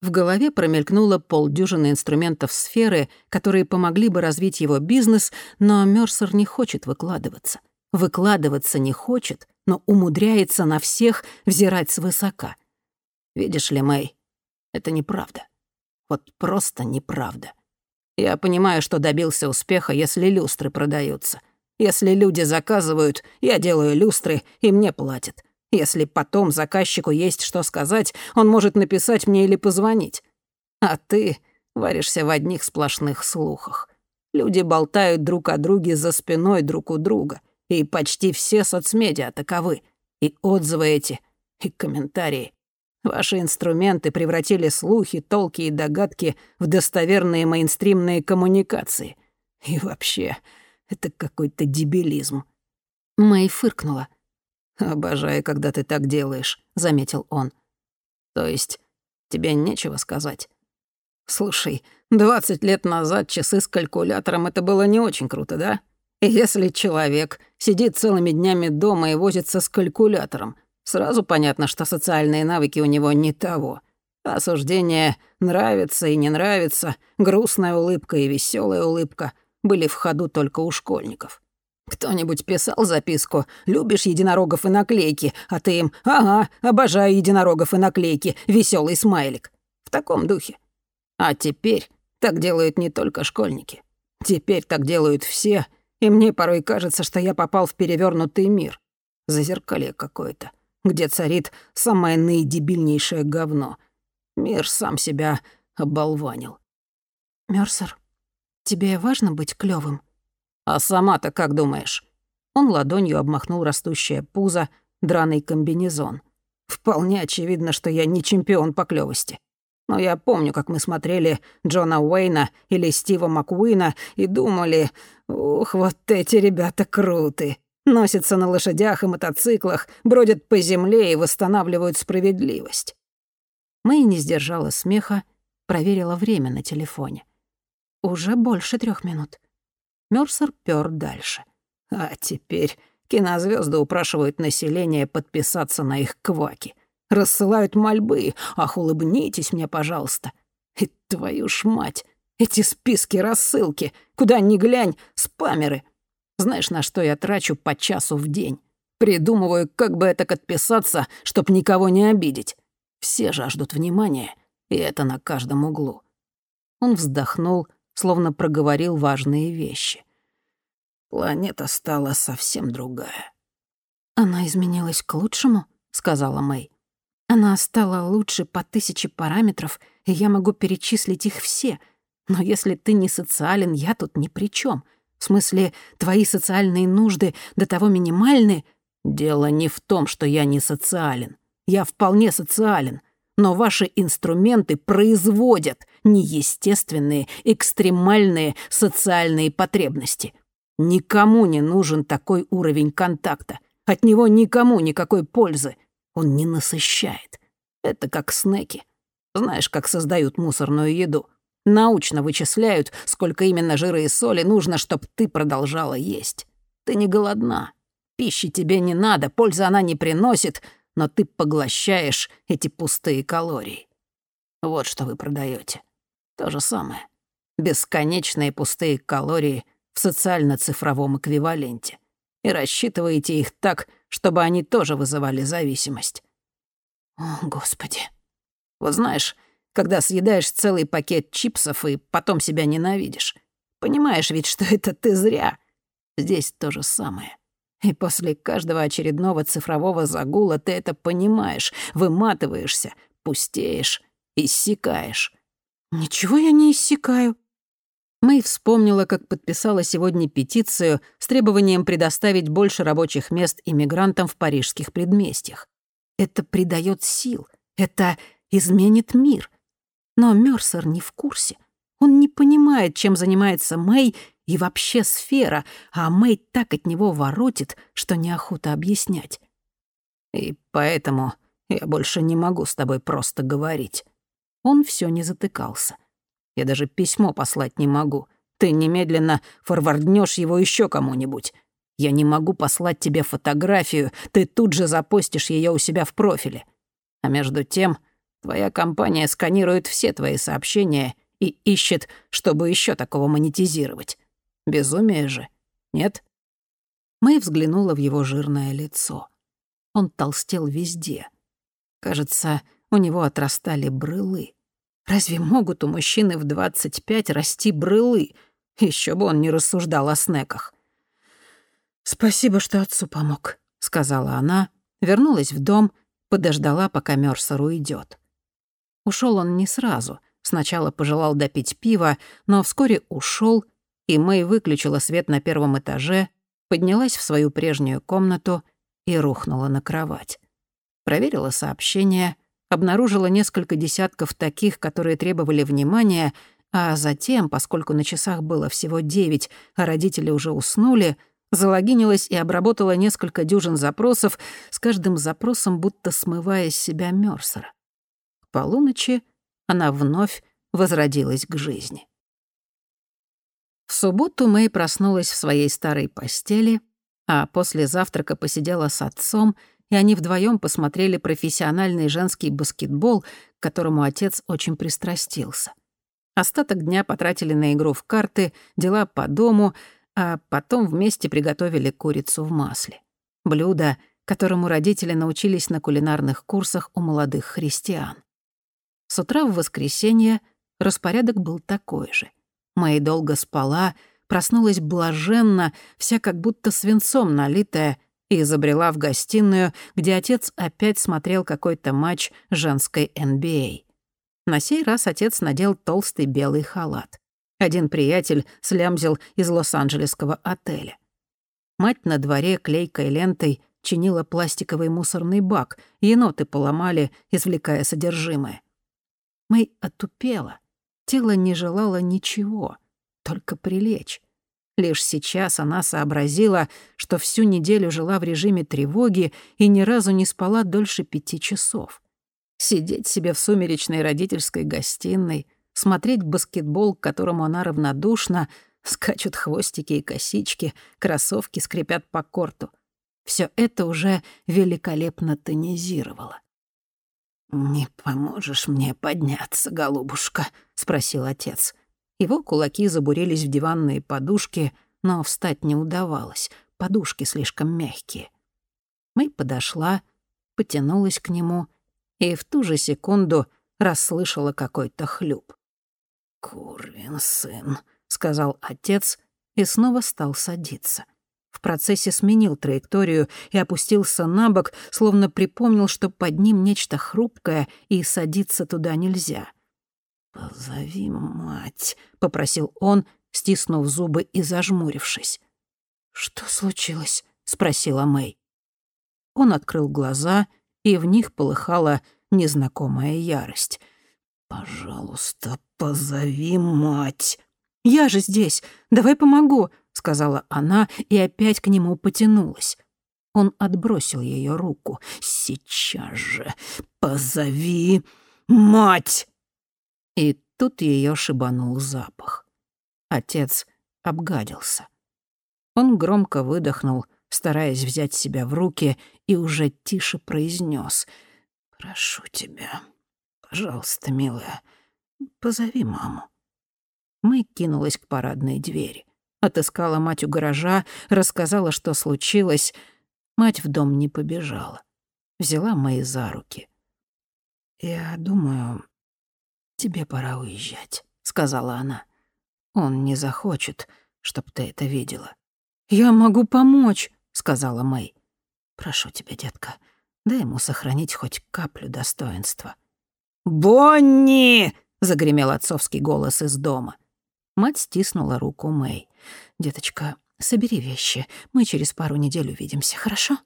В голове промелькнуло полдюжины инструментов сферы, которые помогли бы развить его бизнес, но Мёрсер не хочет выкладываться. Выкладываться не хочет, но умудряется на всех взирать свысока. Видишь ли, Мэй, это неправда. Вот просто неправда. Я понимаю, что добился успеха, если люстры продаются. Если люди заказывают, я делаю люстры, и мне платят. Если потом заказчику есть что сказать, он может написать мне или позвонить. А ты варишься в одних сплошных слухах. Люди болтают друг о друге за спиной друг у друга, и почти все соцмедиа таковы. И отзывы эти, и комментарии. Ваши инструменты превратили слухи, толки и догадки в достоверные мейнстримные коммуникации. И вообще, это какой-то дебилизм». Мэй фыркнула. «Обожаю, когда ты так делаешь», — заметил он. «То есть тебе нечего сказать?» «Слушай, двадцать лет назад часы с калькулятором — это было не очень круто, да? Если человек сидит целыми днями дома и возится с калькулятором, сразу понятно, что социальные навыки у него не того. Осуждение «нравится» и «не нравится», грустная улыбка и веселая улыбка были в ходу только у школьников. Кто-нибудь писал записку «Любишь единорогов и наклейки», а ты им «Ага, обожаю единорогов и наклейки, веселый смайлик». В таком духе. А теперь так делают не только школьники. Теперь так делают все, и мне порой кажется, что я попал в перевернутый мир. Зазеркалье какое-то, где царит самое наидебильнейшее говно. Мир сам себя оболванил. Мёрсер, тебе важно быть клёвым? А сама-то как думаешь? Он ладонью обмахнул растущее пузо, драный комбинезон. Вполне очевидно, что я не чемпион по клёвости. Но я помню, как мы смотрели Джона Уэйна или Стива Макуина и думали, ух, вот эти ребята круты. Носятся на лошадях и мотоциклах, бродят по земле и восстанавливают справедливость. Мэй не сдержала смеха, проверила время на телефоне. Уже больше трех минут. Мёрсер пёр дальше. А теперь кинозвезды упрашивают население подписаться на их кваки рассылают мольбы. Ах, улыбнитесь мне, пожалуйста. И твою ж мать, эти списки-рассылки, куда ни глянь, спамеры. Знаешь, на что я трачу по часу в день? Придумываю, как бы это отписаться, чтоб никого не обидеть. Все жаждут внимания, и это на каждом углу. Он вздохнул, словно проговорил важные вещи. Планета стала совсем другая. «Она изменилась к лучшему?» — сказала Мэй. Она стала лучше по тысяче параметров, и я могу перечислить их все. Но если ты не социален, я тут ни при чем. В смысле, твои социальные нужды до того минимальны. Дело не в том, что я не социален. Я вполне социален. Но ваши инструменты производят неестественные, экстремальные социальные потребности. Никому не нужен такой уровень контакта. От него никому никакой пользы. Он не насыщает. Это как снеки. Знаешь, как создают мусорную еду? Научно вычисляют, сколько именно жира и соли нужно, чтобы ты продолжала есть. Ты не голодна. Пищи тебе не надо, пользы она не приносит, но ты поглощаешь эти пустые калории. Вот что вы продаете. То же самое. Бесконечные пустые калории в социально-цифровом эквиваленте. И рассчитываете их так, чтобы они тоже вызывали зависимость. О, Господи. Вот знаешь, когда съедаешь целый пакет чипсов и потом себя ненавидишь, понимаешь ведь, что это ты зря. Здесь то же самое. И после каждого очередного цифрового загула ты это понимаешь, выматываешься, пустеешь, иссякаешь. Ничего я не иссякаю. Мэй вспомнила, как подписала сегодня петицию с требованием предоставить больше рабочих мест иммигрантам в парижских предместьях. Это придает сил, это изменит мир. Но Мёрсер не в курсе. Он не понимает, чем занимается Мэй и вообще сфера, а Мэй так от него воротит, что неохота объяснять. И поэтому я больше не могу с тобой просто говорить. Он все не затыкался. Я даже письмо послать не могу. Ты немедленно форварднешь его еще кому-нибудь. Я не могу послать тебе фотографию, ты тут же запостишь ее у себя в профиле. А между тем, твоя компания сканирует все твои сообщения и ищет, чтобы еще такого монетизировать. Безумие же, нет?» Мэй взглянула в его жирное лицо. Он толстел везде. Кажется, у него отрастали брылы. Разве могут у мужчины в 25 расти брылы? Еще бы он не рассуждал о снеках. «Спасибо, что отцу помог», — сказала она, вернулась в дом, подождала, пока Мёрсер уйдет. Ушел он не сразу. Сначала пожелал допить пива, но вскоре ушел, и Мэй выключила свет на первом этаже, поднялась в свою прежнюю комнату и рухнула на кровать. Проверила сообщения — обнаружила несколько десятков таких, которые требовали внимания, а затем, поскольку на часах было всего девять, а родители уже уснули, залогинилась и обработала несколько дюжин запросов, с каждым запросом будто смывая с себя Мёрсера. К полуночи она вновь возродилась к жизни. В субботу Мэй проснулась в своей старой постели, а после завтрака посидела с отцом, и они вдвоем посмотрели профессиональный женский баскетбол, к которому отец очень пристрастился. Остаток дня потратили на игру в карты, дела по дому, а потом вместе приготовили курицу в масле. Блюдо, которому родители научились на кулинарных курсах у молодых христиан. С утра в воскресенье распорядок был такой же. Мэй долго спала, проснулась блаженно, вся как будто свинцом налитая, и забрела в гостиную, где отец опять смотрел какой-то матч женской NBA. А. На сей раз отец надел толстый белый халат. Один приятель слямзил из Лос-Анджелесского отеля. Мать на дворе клейкой лентой чинила пластиковый мусорный бак, еноты поломали, извлекая содержимое. Мэй отупела. Тело не желало ничего, только прилечь. Лишь сейчас она сообразила, что всю неделю жила в режиме тревоги и ни разу не спала дольше пяти часов. Сидеть себе в сумеречной родительской гостиной, смотреть баскетбол, к которому она равнодушна, скачут хвостики и косички, кроссовки скрипят по корту. Все это уже великолепно тонизировало. «Не поможешь мне подняться, голубушка?» — спросил отец. Его кулаки забурились в диванные подушки, но встать не удавалось, подушки слишком мягкие. Мэй подошла, потянулась к нему и в ту же секунду расслышала какой-то хлюп. «Курвин сын», — сказал отец и снова стал садиться. — в процессе сменил траекторию и опустился на бок, словно припомнил, что под ним нечто хрупкое и садиться туда нельзя. «Позови мать», — попросил он, стиснув зубы и зажмурившись. «Что случилось?» — спросила Мэй. Он открыл глаза, и в них полыхала незнакомая ярость. «Пожалуйста, позови мать». «Я же здесь. Давай помогу», сказала она и опять к нему потянулась. Он отбросил ее руку. «Сейчас же позови мать!» И тут ее шибанул запах. Отец обгадился. Он громко выдохнул, стараясь взять себя в руки, и уже тише произнес: «Прошу тебя, пожалуйста, милая, позови маму». Мы кинулась к парадной двери. Отыскала мать у гаража, рассказала, что случилось. Мать в дом не побежала. Взяла мои за руки. «Я думаю, тебе пора уезжать», — сказала она. «Он не захочет, чтоб ты это видела». «Я могу помочь», — сказала Мэй. «Прошу тебя, детка, дай ему сохранить хоть каплю достоинства». «Бонни!» — загремел отцовский голос из дома. Мать стиснула руку Мэй. «Деточка, собери вещи. Мы через пару недель увидимся, хорошо?»